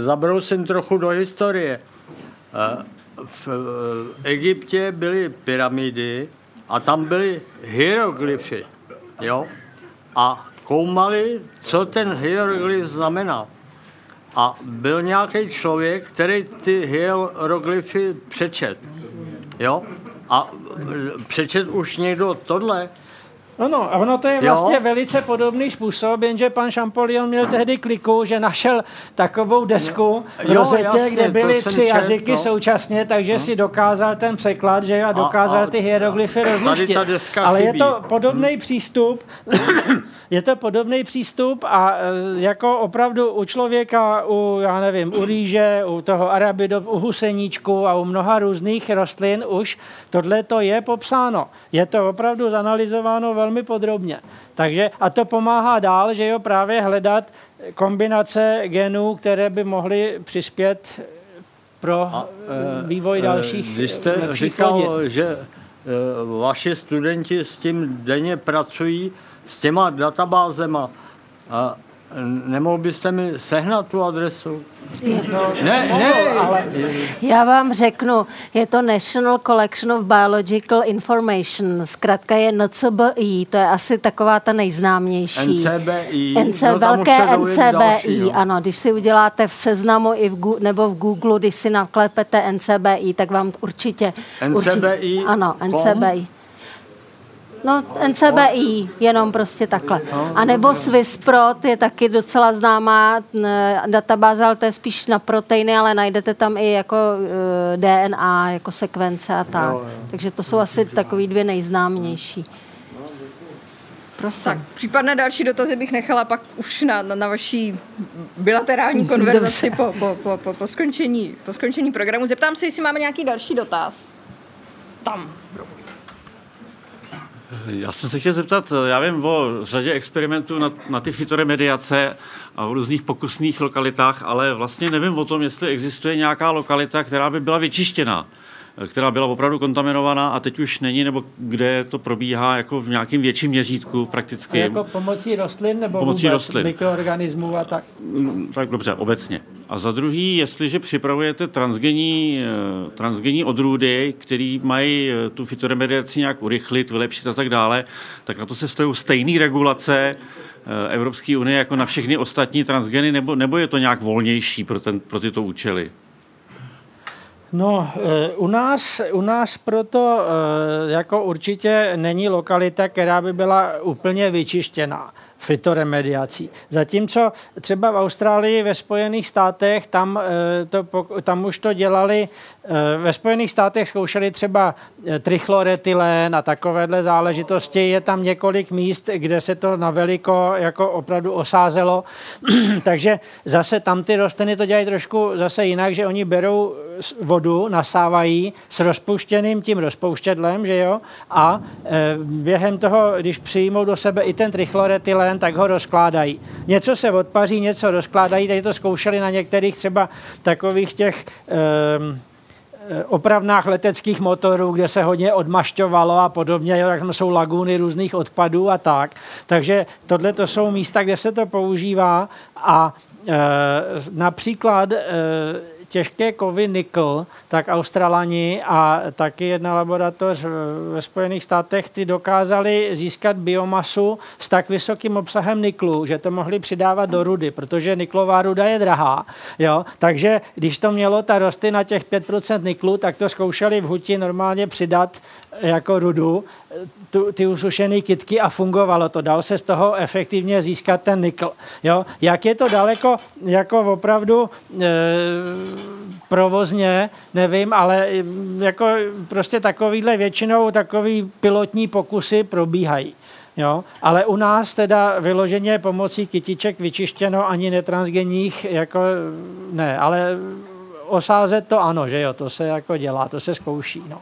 J: zabrousím trochu do historie. E, v e, Egyptě byly pyramidy a tam byly hieroglyfy. Jo? A koumali, co ten hieroglyf znamená. A byl nějaký člověk, který ty hieroglyfy přečet. Jo? A přečet už někdo tohle,
B: Ano, a ono to je
J: Jo.
B: vlastně velice podobný způsob, jenže pan Champollion měl tehdy kliku, že našel takovou desku v
J: Jo,
B: rozetě,
J: jasně,
B: kde byly tři
J: čet,
B: jazyky
J: no.
B: současně, takže si dokázal ten překlad, že a dokázal
J: a
B: ty hieroglyfy rozlišit. Ale je
J: chybí.
B: to podobný přístup, je to podobný přístup a e, jako opravdu u člověka, u, já nevím, u rýže, u toho arabido, u huseníčku a u mnoha různých rostlin už tohle to je popsáno. Je to opravdu zanalizováno velmi podrobně. Takže a to pomáhá dál, že jo, právě hledat kombinace genů, které by mohly přispět pro
J: Eh,
B: vývoj
J: eh,
B: dalších
J: Vy jste říkal,
B: plodin.
J: že eh, vaši studenti s tím denně pracují, s těma databázema. A nemohl byste mi sehnat tu adresu? Ne, ne, ale...
D: Já vám řeknu, je to National Collection of Biological Information, zkrátka je NCBI, to je asi taková ta nejznámější.
J: NCBI.
D: NC,
J: no,
D: velké NCBI,
J: další, no.
D: ano, když si uděláte v seznamu i v, Gu- nebo v Google, když si naklepete NCBI, tak vám určitě...
J: NCBI
D: určitě ano,
J: com?
D: No, NCBI, jenom prostě takhle. A nebo Swissprot je taky docela známá databáze, ale to je spíš na proteiny, ale najdete tam i jako eh, DNA, jako sekvence a tak. Takže to jsou asi takový dvě nejznámější. Prosím.
A: Tak, případné další dotazy bych nechala pak už na, na, na vaší bilaterální konverzaci po, po, po, po, po, skončení, po skončení programu. Zeptám se, jestli máme nějaký další dotaz. Tam.
K: Já jsem se chtěl zeptat, já vím o řadě experimentů na, na ty fitoremediace a o různých pokusných lokalitách, ale vlastně nevím o tom, jestli existuje nějaká lokalita, která by byla vyčištěná, která byla opravdu kontaminovaná a teď už není, nebo kde to probíhá jako v nějakém větším měřítku
B: A
K: prakticky.
B: jako pomocí rostlin nebo
K: Pomocí
B: vůbec
K: rostlin.
B: mikroorganismů a tak?
K: Mm, Tak dobře, obecně. A za druhý, jestliže připravujete transgenní, eh, transgenní odrůdy, které mají eh, tu fitoremediaci nějak urychlit, vylepšit a tak dále, tak na to se stojí stejné regulace eh, Evropské unie jako na všechny ostatní transgeny, nebo, nebo je to nějak volnější pro, ten, pro tyto účely?
B: No, eh, u nás, u nás proto eh, jako určitě není lokalita, která by byla úplně vyčištěná fitoremediací. Zatímco třeba v Austrálii, ve Spojených státech, tam, eh, to, tam už to dělali, ve Spojených státech zkoušeli třeba eh, trichloretylen a takovéhle záležitosti. Je tam několik míst, kde se to na veliko jako opravdu osázelo. Takže zase tam ty rostliny to dělají trošku zase jinak, že oni berou vodu, nasávají s rozpuštěným tím rozpouštědlem, že jo, a e, během toho, když přijmou do sebe i ten trichloretylen, tak ho rozkládají. Něco se odpaří, něco rozkládají, tady to zkoušeli na některých třeba takových těch eh, opravnách leteckých motorů, kde se hodně odmašťovalo a podobně, tak tam jsou laguny různých odpadů a tak. Takže tohle to jsou místa, kde se to používá a e, například e, těžké kovy nikl, tak Australani a taky jedna laboratoř ve Spojených státech ty dokázali získat biomasu s tak vysokým obsahem niklu, že to mohli přidávat do rudy, protože niklová ruda je drahá. Jo? Takže když to mělo ta rosty na těch 5% niklu, tak to zkoušeli v huti normálně přidat jako rudu, tu, ty usušené kitky a fungovalo to. Dal se z toho efektivně získat ten nikl. Jo? Jak je to daleko jako opravdu e, provozně, nevím, ale jako prostě takovýhle většinou takový pilotní pokusy probíhají. Jo? Ale u nás teda vyloženě pomocí kytiček vyčištěno ani netransgenních, jako ne, ale osázet to ano, že jo, to se jako dělá, to se zkouší. No.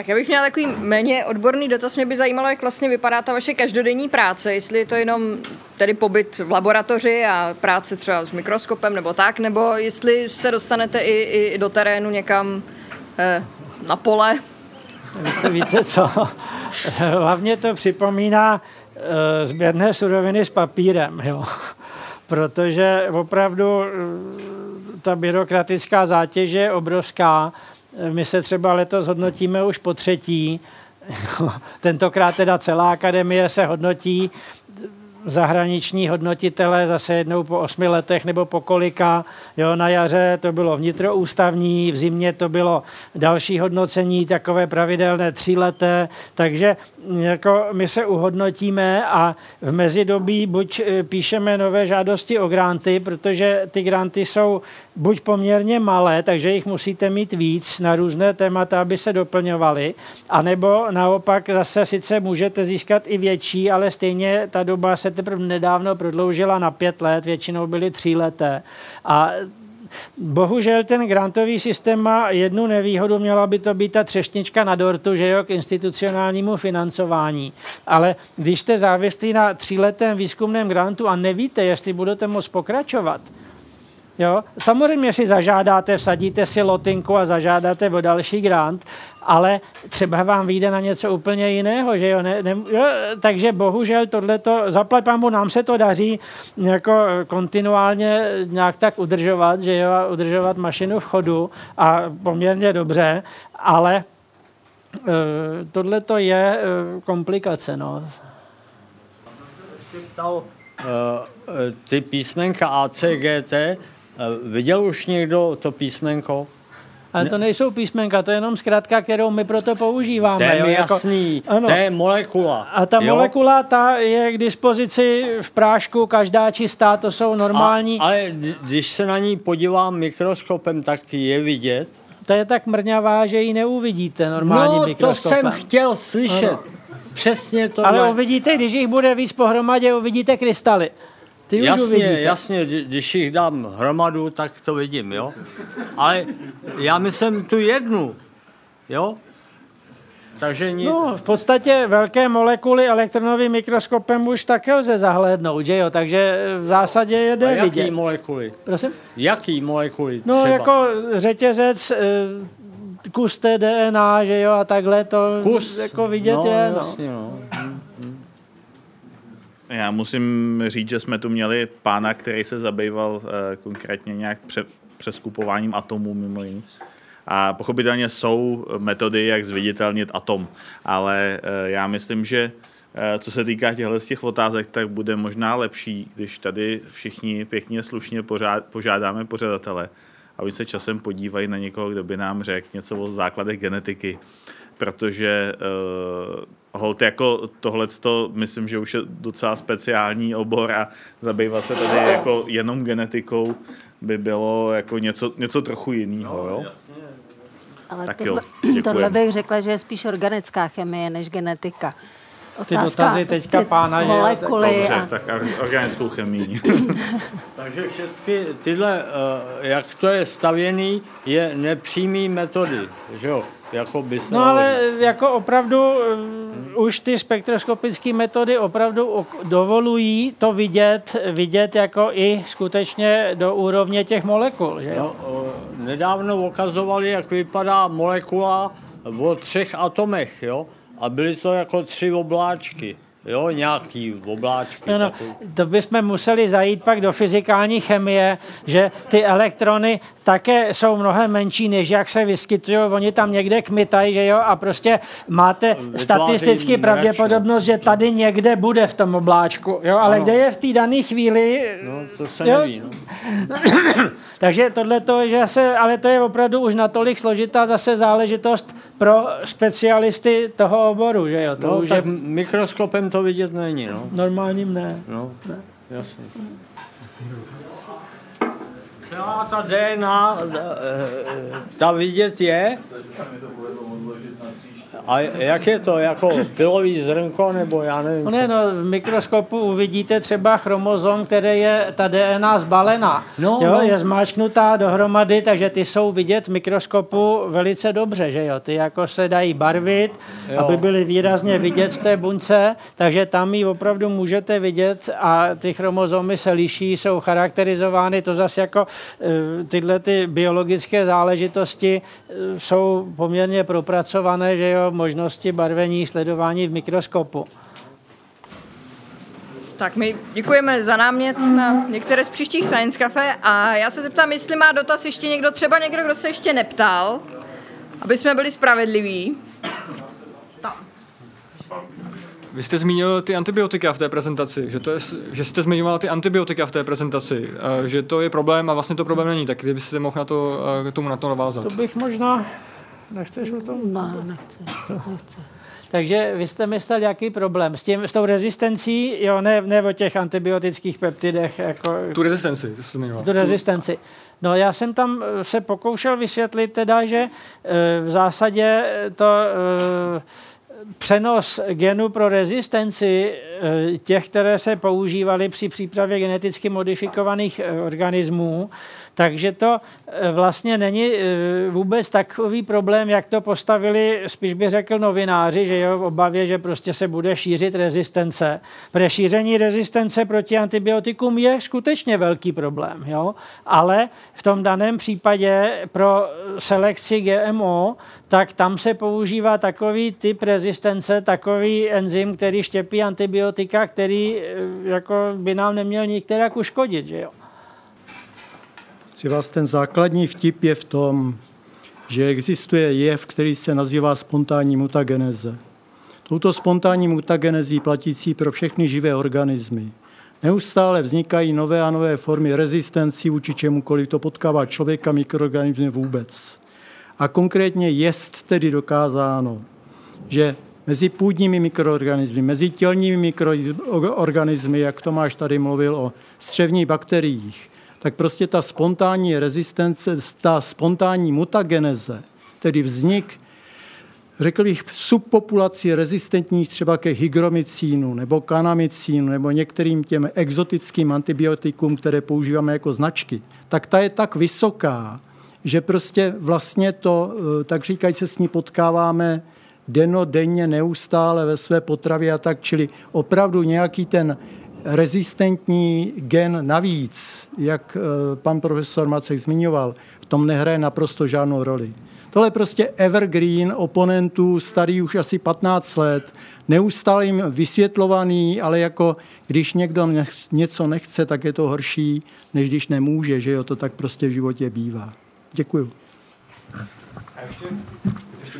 A: Tak já bych měla takový méně odborný dotaz. Mě by zajímalo, jak vlastně vypadá ta vaše každodenní práce, jestli je to jenom tedy pobyt v laboratoři a práce třeba s mikroskopem nebo tak, nebo jestli se dostanete i, i do terénu někam eh, na pole.
B: Víte, co? Hlavně to připomíná eh, sběrné suroviny s papírem, jo. Protože opravdu eh, ta byrokratická zátěž je obrovská my se třeba letos hodnotíme už po třetí. Tentokrát teda celá akademie se hodnotí zahraniční hodnotitele zase jednou po osmi letech nebo po kolika. Jo, na jaře to bylo vnitroústavní, v zimě to bylo další hodnocení, takové pravidelné tříleté, takže jako my se uhodnotíme a v mezidobí buď e, píšeme nové žádosti o granty, protože ty granty jsou buď poměrně malé, takže jich musíte mít víc na různé témata, aby se doplňovaly, anebo naopak zase sice můžete získat i větší, ale stejně ta doba se teprve nedávno prodloužila na pět let, většinou byly tří leté. A Bohužel ten grantový systém má jednu nevýhodu, měla by to být ta třešnička na dortu, že jo, k institucionálnímu financování. Ale když jste závislí na tříletém výzkumném grantu a nevíte, jestli budete moct pokračovat, Jo? Samozřejmě si zažádáte, vsadíte si lotinku a zažádáte o další grant, ale třeba vám vyjde na něco úplně jiného, že jo? Ne, ne, jo? Takže bohužel tohleto, zaplať pámu, nám se to daří jako kontinuálně nějak tak udržovat, že jo? Udržovat mašinu v chodu a poměrně dobře, ale e, tohle to je e, komplikace, no.
J: Ptal, e, ty písmenka ACGT, Viděl už někdo to písmenko?
B: Ale to nejsou písmenka, to je jenom zkrátka, kterou my proto používáme.
J: To je jo, jako, jasný, ano. to je molekula.
B: A ta jo? molekula ta je k dispozici v prášku, každá čistá, to jsou normální.
J: A, ale když se na ní podívám mikroskopem, tak je vidět.
B: To je tak mrňavá, že ji neuvidíte normálním
J: no,
B: mikroskopem.
J: to jsem chtěl slyšet. Ano. Přesně to.
B: Ale uvidíte, když jich bude víc pohromadě, uvidíte krystaly. Ty
J: jasně,
B: už
J: jasně, když jich dám hromadu, tak to vidím, jo. Ale já myslím tu jednu, jo. Takže nic.
B: No, v podstatě velké molekuly elektronovým mikroskopem už také lze zahlédnout, že jo? Takže v zásadě je jde
J: jaký
B: vidět.
J: molekuly?
B: Prosím?
J: Jaký molekuly
B: No,
J: třeba?
B: jako řetězec, eh, kus té DNA, že jo, a takhle to
J: kus.
B: jako vidět
J: no,
B: je. No.
J: Jasně, no.
F: Já musím říct, že jsme tu měli pána, který se zabýval uh, konkrétně nějak pře- přeskupováním atomů mimo jiný. A pochopitelně jsou metody, jak zviditelnit atom, ale uh, já myslím, že uh, co se týká těchto z těch otázek, tak bude možná lepší, když tady všichni pěkně slušně pořád, požádáme pořadatele, aby se časem podívají na někoho, kdo by nám řekl něco o základech genetiky, protože hold jako tohle myslím, že už je docela speciální obor a zabývat se tady jako jenom genetikou by bylo jako něco, něco trochu jiného, jo?
D: Ale tak tohle, jo, tohle bych řekla, že je spíš organická chemie než genetika.
B: Otázka, ty dotazy teďka
D: ty
B: pána
D: molekuly
F: je... Dobře,
D: a...
F: tak organickou chemii.
J: Takže všechny tyhle, eh, jak to je stavěný, je nepřímý metody, že jo? Jako by se
B: No ale jako opravdu uh, už ty spektroskopické metody opravdu dovolují to vidět, vidět jako i skutečně do úrovně těch molekul, že?
J: No, nedávno ukazovali, jak vypadá molekula o třech atomech, jo? A byly to jako tři obláčky, jo? Nějaký obláčky.
B: No, no,
J: takový.
B: to bychom museli zajít pak do fyzikální chemie, že ty elektrony také jsou mnohem menší, než jak se vyskytují. Oni tam někde kmitají, že jo, a prostě máte statisticky
J: mračno.
B: pravděpodobnost, že tady někde bude v tom obláčku, jo, ale
J: Ano.
B: kde je v té dané chvíli,
J: No, to se
B: Jo.
J: neví, no.
B: takže tohle to, že se, ale to je opravdu už natolik složitá zase záležitost pro specialisty toho oboru, že jo, to
J: No,
B: už
J: tak
B: je
J: mikroskopem to vidět není, no.
B: normálním ne.
J: No, jasně. Celá ta DNA, eh, ta vidět je. A jak je to, jako pilový zrnko, nebo já nevím.
B: No ne, no, v mikroskopu uvidíte třeba chromozom, které je ta DNA zbalená.
J: No,
B: jo,
J: no.
B: Je zmáčknutá dohromady, takže ty jsou vidět v mikroskopu velice dobře, že jo. Ty jako se dají barvit,
J: Jo.
B: aby byly výrazně vidět v té buňce, takže tam ji opravdu můžete vidět a ty chromozomy se liší, jsou charakterizovány, to zase jako eh, tyhle ty biologické záležitosti eh, jsou poměrně propracované, že jo, možnosti barvení, sledování v mikroskopu.
A: Tak my děkujeme za námět na některé z příštích Science Cafe a já se zeptám, jestli má dotaz ještě někdo, třeba někdo, kdo se ještě neptal, aby jsme byli spravedliví.
L: Vy jste zmínil ty antibiotika v té prezentaci, že, to je, že jste zmiňoval ty antibiotika v té prezentaci, že to je problém a vlastně to problém není, tak kdybyste mohl na to, k tomu na to navázat.
B: To bych možná... Nechceš o tom?
D: Ne, nechci. nechci.
B: Takže vy jste myslel, jaký problém? S, tím, s tou rezistencí, jo, ne, ne o těch antibiotických peptidech, jako
L: Tu rezistenci, to jste zmiňoval.
B: tu rezistenci. No já jsem tam eh, se pokoušel vysvětlit teda, že eh, v zásadě to eh, přenos genu pro rezistenci eh, těch, které se používaly při přípravě geneticky modifikovaných organismů, takže to eh, vlastně není eh, vůbec takový problém, jak to postavili, spíš bych řekl novináři, že jo, v obavě, že prostě se bude šířit rezistence. Protože šíření rezistence proti antibiotikům je skutečně velký problém, jo? ale v tom daném případě pro selekci GMO, tak tam se používá takový typ rezistence, takový enzym, který štěpí antibiotika, který eh, jako by nám neměl nikterak uškodit, že jo.
I: Si vás ten základní vtip je v tom, že existuje jev, který se nazývá spontánní mutageneze. Touto spontánní mutagenezí platící pro všechny živé organismy. Neustále vznikají nové a nové formy rezistencí vůči čemukoliv to potkává člověka, mikroorganismy vůbec. A konkrétně jest tedy dokázáno, že mezi půdními mikroorganismy, mezi tělními mikroorganismy, jak Tomáš tady mluvil o střevních bakteriích, tak prostě ta spontánní rezistence, ta spontánní mutageneze, tedy vznik, řekl bych, subpopulací rezistentních třeba ke hygromycínu nebo kanamycínu nebo některým těm exotickým antibiotikům, které používáme jako značky, tak ta je tak vysoká, že prostě vlastně to, eh, tak říkají, se s ní potkáváme denodenně, neustále ve své potravě a tak, čili opravdu nějaký ten rezistentní gen navíc, jak eh, pan profesor Macek zmiňoval, v tom nehraje naprosto žádnou roli. Tohle je prostě evergreen oponentů, starý už asi 15 let, neustále jim vysvětlovaný, ale jako když někdo něco nechce, tak je to horší, než když nemůže, že jo, to tak prostě v životě bývá. Děkuju.
L: Ještě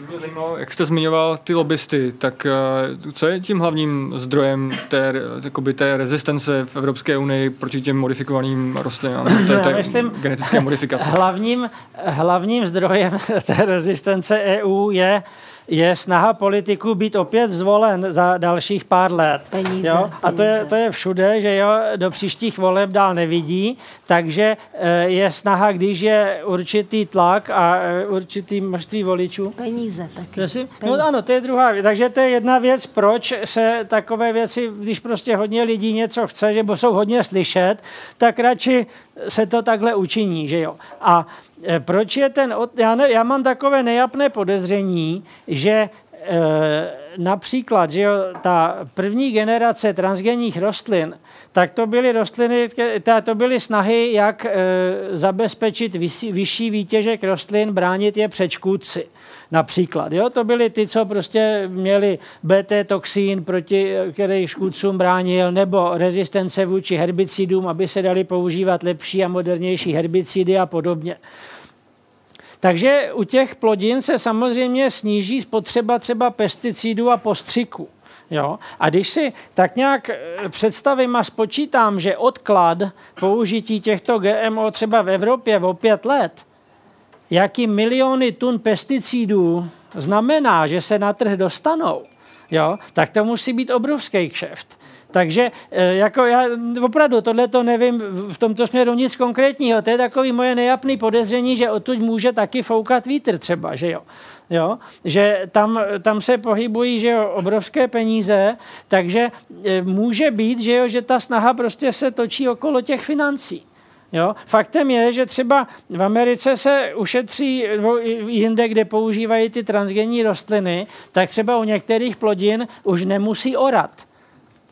L: by mě zajímalo, jak jste zmiňoval ty lobbysty, tak eh, co je tím hlavním zdrojem té, jakoby té rezistence v Evropské unii proti těm modifikovaným rostlinám, té, té
B: myslím,
L: genetické modifikace?
B: Hlavním, hlavním zdrojem té rezistence EU je, je snaha politiků být opět zvolen za dalších pár let.
D: Peníze,
B: jo? A to je, to je všude, že jo, do příštích voleb dál nevidí, takže eh, je snaha, když je určitý tlak a eh, určitý množství voličů.
D: Peníze taky.
B: Prosím?
D: Peníze.
B: No ano, to je druhá věc. Takže to je jedna věc, proč se takové věci, když prostě hodně lidí něco chce, že jsou hodně slyšet, tak radši se to takhle učiní, že jo. A proč je ten, já, ne, já mám takové nejapné podezření, že e, například, že jo, ta první generace transgenních rostlin, tak to byly rostliny, to byly snahy, jak e, zabezpečit vyšší, vyšší výtěžek rostlin, bránit je před škůdci. Například. Jo? To byly ty, co prostě měli BT-toxín, proti který škůdcům bránil, nebo rezistence vůči herbicidům, aby se dali používat lepší a modernější herbicidy a podobně. Takže u těch plodin se samozřejmě sníží spotřeba třeba pesticidů a postřiků. Jo? A když si tak nějak eh, představím a spočítám, že odklad použití těchto GMO třeba v Evropě o pět let, jaký miliony tun pesticidů znamená, že se na trh dostanou, jo, tak to musí být obrovský kšeft. Takže eh, jako já opravdu tohle to nevím v tomto směru nic konkrétního. To je takový moje nejapný podezření, že odtud může taky foukat vítr třeba, že jo. Jo? Že tam, tam se pohybují že jo, obrovské peníze, takže eh, může být, že, jo, že ta snaha prostě se točí okolo těch financí. Jo? Faktem je, že třeba v Americe se ušetří, nebo jinde, kde používají ty transgenní rostliny, tak třeba u některých plodin už nemusí orat.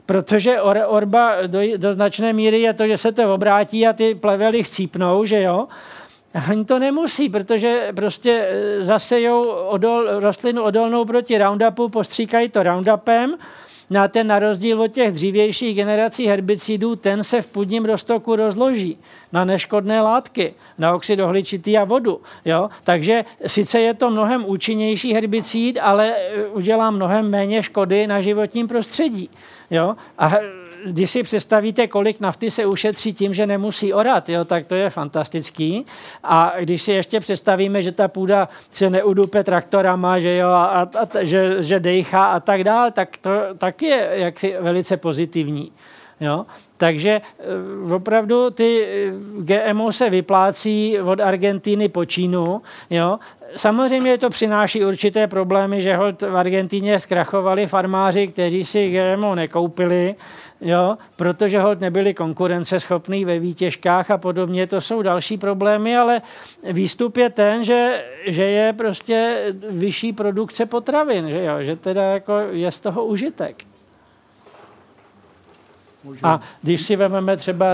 B: Protože or, orba do, do značné míry je to, že se to obrátí a ty plevely chcípnou, že jo? A Oni to nemusí, protože prostě eh, zasejou odol, rostlinu odolnou proti Roundupu, postříkají to Roundupem, No a ten na rozdíl od těch dřívějších generací herbicidů, ten se v půdním roztoku rozloží na neškodné látky, na oxid ohličitý a vodu. Jo? Takže sice je to mnohem účinnější herbicid, ale eh, udělá mnohem méně škody na životním prostředí. Jo? A když si představíte, kolik nafty se ušetří tím, že nemusí orat, jo, tak to je fantastický. A když si ještě představíme, že ta půda se neudupe traktorama, že, jo, a, a, že, že dejchá a tak dál, tak to taky je jaksi velice pozitivní. Jo? Takže eh, opravdu ty eh, GMO se vyplácí od Argentíny po Čínu. Jo? Samozřejmě to přináší určité problémy, že holt v Argentíně zkrachovali farmáři, kteří si GMO nekoupili, jo? protože holt nebyli konkurenceschopní ve výtěžkách a podobně. To jsou další problémy, ale výstup je ten, že, že je prostě vyšší produkce potravin, že, jo? že teda jako je z toho užitek. A když si vezmeme třeba,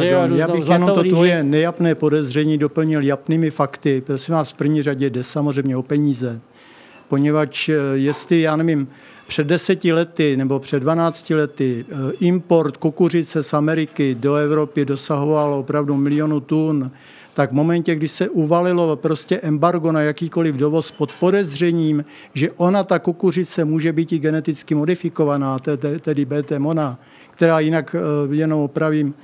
B: že jo,
I: já bych jenom to tvoje nejapné podezření doplnil japnými fakty. Prosím vás, v první řadě jde samozřejmě o peníze. Poněvadž eh, jestli, já nevím, před deseti lety nebo před 12 lety eh, import kukuřice z Ameriky do Evropy dosahoval opravdu milionu tun, tak v momentě, kdy se uvalilo prostě embargo na jakýkoliv dovoz pod podezřením, že ona, ta kukuřice, může být i geneticky modifikovaná, te- te- tedy BT mona, která jinak eh, jenom opravím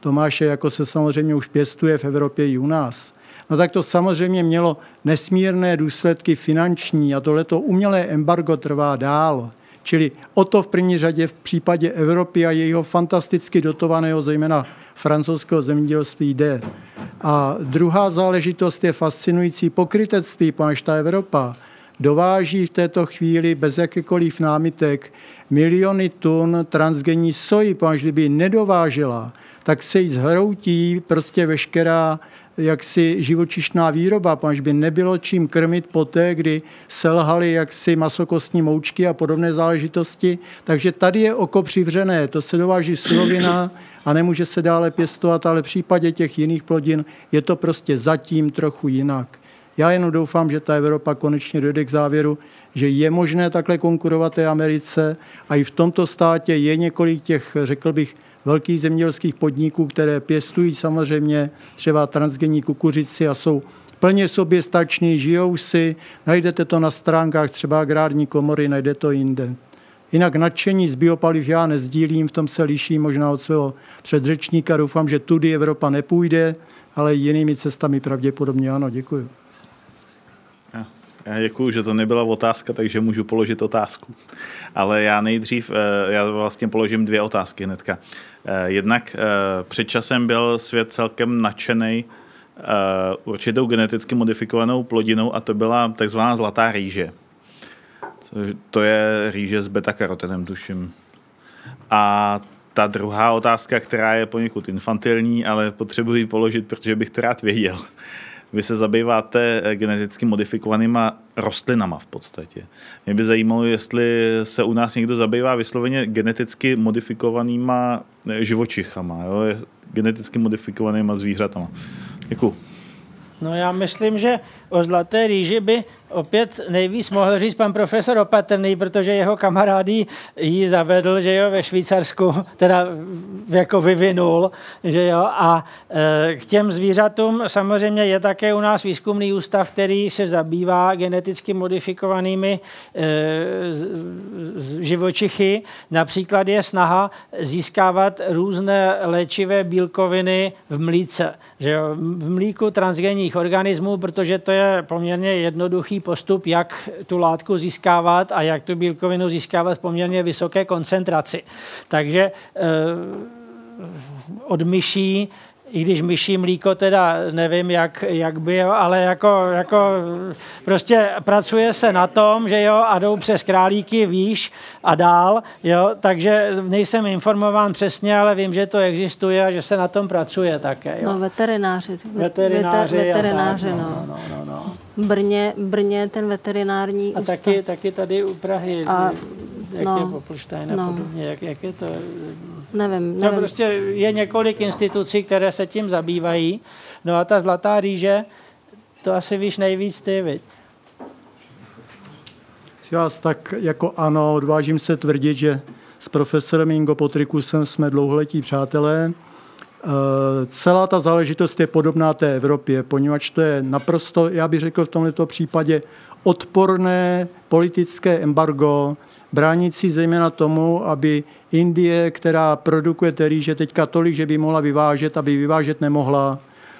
I: Tomáše, jako se samozřejmě už pěstuje v Evropě i u nás. No tak to samozřejmě mělo nesmírné důsledky finanční a tohleto umělé embargo trvá dál. Čili o to v první řadě v případě Evropy a jejího fantasticky dotovaného, zejména francouzského zemědělství jde. A druhá záležitost je fascinující pokrytectví, protože ta Evropa dováží v této chvíli bez jakýkoliv námitek miliony tun transgenní soji, protože kdyby ji nedovážela, tak se jí zhroutí prostě veškerá jaksi živočišná výroba, protože by nebylo čím krmit poté, kdy selhaly jaksi masokostní moučky a podobné záležitosti. Takže tady je oko přivřené, to se dováží surovina a nemůže se dále pěstovat, ale v případě těch jiných plodin je to prostě zatím trochu jinak. Já jenom doufám, že ta Evropa konečně dojde k závěru, že je možné takhle konkurovat té Americe a i v tomto státě je několik těch, řekl bych, velkých zemědělských podniků, které pěstují samozřejmě třeba transgenní kukuřici a jsou plně sobě stační, žijou si, najdete to na stránkách třeba agrární komory, najde to jinde. Jinak nadšení z biopaliv já nezdílím, v tom se liší možná od svého předřečníka. Doufám, že tudy Evropa nepůjde, ale jinými cestami pravděpodobně ano. Děkuji.
F: Já děkuju, že to nebyla otázka, takže můžu položit otázku. Ale já nejdřív, eh, já vlastně položím dvě otázky hnedka. Eh, jednak před časem byl svět celkem nadšený určitou geneticky modifikovanou plodinou a to byla takzvaná zlatá rýže. To je rýže s beta-karotenem, tuším. A ta druhá otázka, která je poněkud infantilní, ale potřebuji položit, protože bych to rád věděl. Vy se zabýváte geneticky modifikovanýma rostlinama v podstatě. Mě by zajímalo, jestli se u nás někdo zabývá vysloveně geneticky modifikovanýma živočichama, jo? geneticky modifikovanýma zvířatama. Děkuji.
B: No já myslím, že o zlaté rýži by opět nejvíc mohl říct pan profesor Opatrný, protože jeho kamarády ji zavedl, že jo, ve Švýcarsku, teda jako vyvinul, že jo, a e, k těm zvířatům samozřejmě je také u nás výzkumný ústav, který se zabývá geneticky modifikovanými e, živočichy. Například je snaha získávat různé léčivé bílkoviny v mlíce, že jo, v mlíku transgenních organismů, protože to je poměrně jednoduchý postup, jak tu látku získávat a jak tu bílkovinu získávat v poměrně vysoké koncentraci. Takže eh, od myší i když myší mlíko teda nevím, jak, jak by, jo, ale jako, jako prostě pracuje se na tom, že jo, a jdou přes králíky výš a dál, jo, takže nejsem informován přesně, ale vím, že to existuje a že se na tom pracuje také, jo.
D: No, veterináři.
B: Veterináři.
D: Veter, veterináři,
B: tak,
D: no.
B: no, no, no, no.
D: Brně, Brně ten veterinární
B: A
D: ústav.
B: taky, taky tady u Prahy, a, jak
D: no,
B: je Popolštajn a
D: no.
B: podobně, jak, jak je to?
D: Nevím,
B: To
D: nevím.
B: prostě je několik institucí, které se tím zabývají. No a ta zlatá rýže, to asi víš nejvíc ty, viď?
I: Si vás tak jako ano, odvážím se tvrdit, že s profesorem Ingo Potrikusem jsme dlouholetí přátelé. E, celá ta záležitost je podobná té Evropě, poněvadž to je naprosto, já bych řekl v tomto případě, odporné politické embargo, bránící zejména tomu, aby Indie, která produkuje té rýže teďka tolik, že by mohla vyvážet, aby vyvážet nemohla.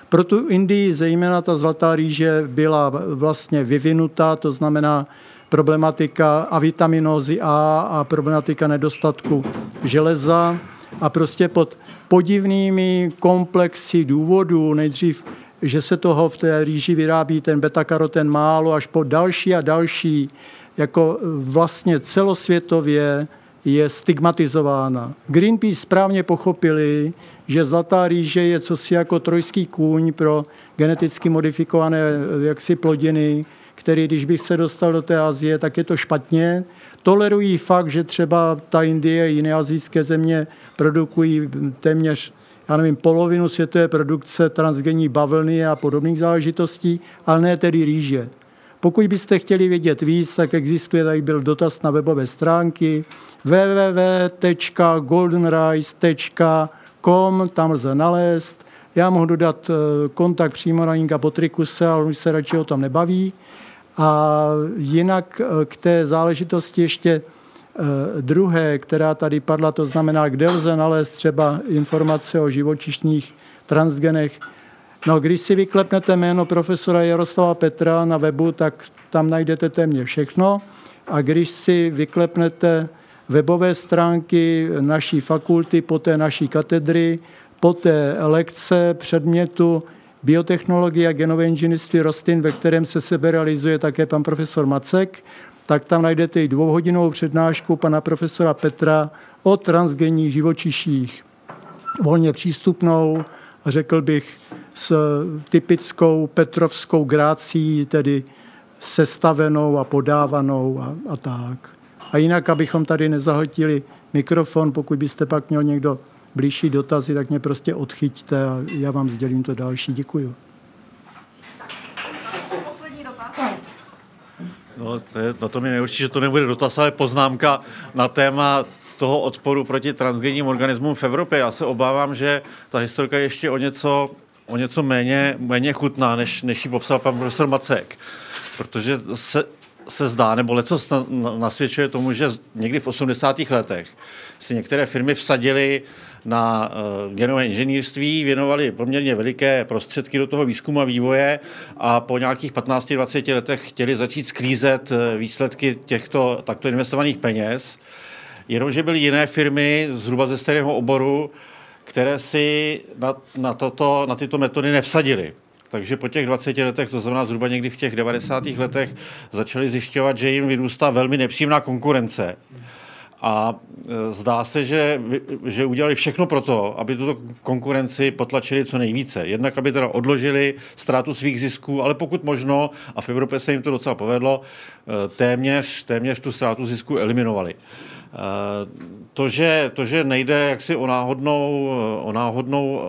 I: Pro tu Indii zejména ta zlatá rýže byla vlastně vyvinutá, to znamená problematika avitaminózy A a problematika nedostatku železa a prostě pod podivnými komplexy důvodů, nejdřív, že se toho v té rýži vyrábí ten beta-karoten málo, až po další a další, jako vlastně celosvětově je stigmatizována. Greenpeace správně pochopili, že zlatá rýže je cosi jako trojský kůň pro geneticky modifikované jaksi plodiny, který, když bych se dostal do té Azie, tak je to špatně. Tolerují fakt, že třeba ta Indie a jiné azijské země produkují téměř já nevím, polovinu světové produkce transgenní bavlny a podobných záležitostí, ale ne tedy rýže. Pokud byste chtěli vědět víc, tak existuje, tady byl dotaz na webové stránky www.goldenrice.com, tam lze nalézt. Já mohu dodat kontakt přímo na Inga Potrikuse, ale už se radši o tom nebaví. A jinak k té záležitosti ještě druhé, která tady padla, to znamená, kde lze nalézt třeba informace o živočišních transgenech. No, když si vyklepnete jméno profesora Jaroslava Petra na webu, tak tam najdete téměř všechno. A když si vyklepnete webové stránky naší fakulty, poté naší katedry, poté lekce předmětu biotechnologie a genové inženýrství rostlin, ve kterém se sebe realizuje také pan profesor Macek, tak tam najdete i dvouhodinovou přednášku pana profesora Petra o transgenních živočiších. Volně přístupnou, řekl bych, s typickou petrovskou grácí, tedy sestavenou a podávanou a, a tak. A jinak, abychom tady nezahltili mikrofon, pokud byste pak měl někdo blížší dotazy, tak mě prostě odchyťte a já vám sdělím to další. Děkuji.
K: No, to je, na to mi neurčí, že to nebude dotaz, ale poznámka na téma toho odporu proti transgenním organismům v Evropě. Já se obávám, že ta historka je ještě o něco, o něco méně, méně chutná, než, než ji popsal pan profesor Macek. Protože se, se zdá, nebo leco nasvědčuje tomu, že někdy v 80. letech si některé firmy vsadily na genové inženýrství, věnovali poměrně veliké prostředky do toho výzkumu a vývoje a po nějakých 15-20 letech chtěli začít sklízet výsledky těchto takto investovaných peněz. Jenomže byly jiné firmy zhruba ze stejného oboru, které si na, na, toto, na tyto metody nevsadily. Takže po těch 20 letech, to znamená zhruba někdy v těch 90. letech, začali zjišťovat, že jim vyrůstá velmi nepříjemná konkurence. A e, zdá se, že, že udělali všechno pro to, aby tuto konkurenci potlačili co nejvíce. Jednak, aby teda odložili ztrátu svých zisků, ale pokud možno, a v Evropě se jim to docela povedlo, e, téměř, téměř tu ztrátu zisků eliminovali. To že, to, že nejde jaksi o, náhodnou, o, náhodnou,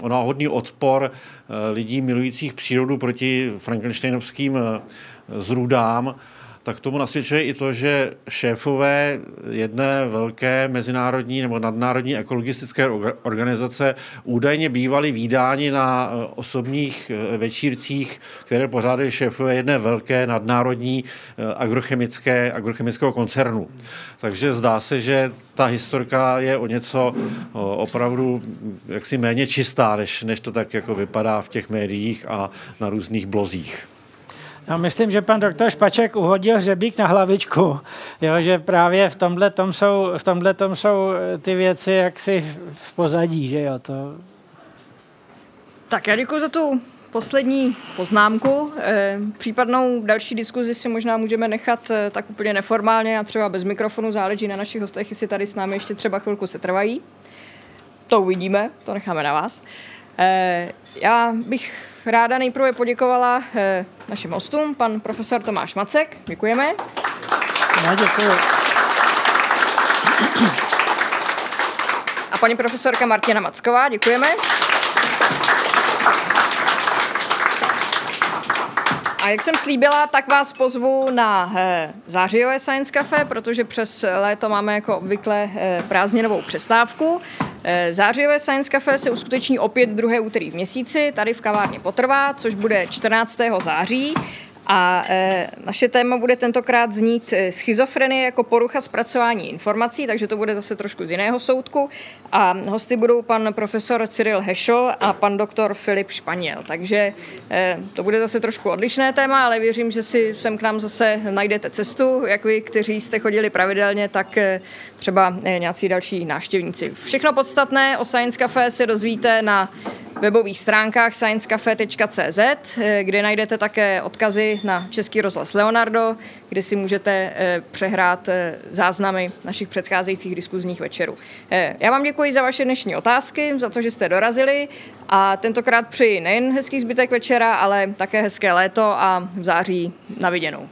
K: o náhodný odpor eh, lidí milujících přírodu proti frankensteinovským eh, zrůdám, tak tomu nasvědčuje i to, že šéfové jedné velké mezinárodní nebo nadnárodní ekologistické organizace údajně bývali výdáni na eh, osobních eh, večírcích, které pořádají šéfové jedné velké nadnárodní eh, agrochemické, agrochemického koncernu. Takže zdá se, že ta historka je o něco opravdu jaksi méně čistá, než, než to tak jako vypadá v těch médiích a na různých blozích.
B: Já myslím, že pan doktor Špaček uhodil hřebík na hlavičku, jo, že právě v tomhle tom jsou, v tomhle tom jsou eh, ty věci jaksi v pozadí, že jo, to...
A: Tak já děkuji za tu poslední poznámku. E, případnou další diskuzi si možná můžeme nechat e, tak úplně neformálně a třeba bez mikrofonu, záleží na našich hostech, jestli tady s námi ještě třeba chvilku se trvají. To uvidíme, to necháme na vás. Já bych ráda nejprve poděkovala eh, našim hostům, pan profesor Tomáš Macek. Děkujeme.
B: Já děkuji.
A: A paní profesorka Martina Macková. Děkujeme. A jak jsem slíbila, tak vás pozvu na eh, zářijové Science Cafe, protože přes léto máme jako obvykle eh, prázdninovou přestávku. Eh, zářijové Science Cafe se uskuteční opět druhé úterý v měsíci, tady v kavárně Potrvá, což bude 14. září. A e, naše téma bude tentokrát znít e, schizofrenie jako porucha zpracování informací, takže to bude zase trošku z jiného soudku. A hosty budou pan profesor Cyril Hešel a pan doktor Filip Španěl. Takže e, to bude zase trošku odlišné téma, ale věřím, že si sem k nám zase najdete cestu, jak vy, kteří jste chodili pravidelně, tak třeba nějací další návštěvníci. Všechno podstatné o Science Café se dozvíte na webových stránkách sciencecafe.cz, kde najdete také odkazy na Český rozhlas Leonardo, kde si můžete eh, přehrát eh, záznamy našich předcházejících diskuzních večerů. Já vám děkuji za vaše dnešní otázky, za to, že jste dorazili a tentokrát přeji nejen hezký zbytek večera, ale také hezké léto a v září na viděnou.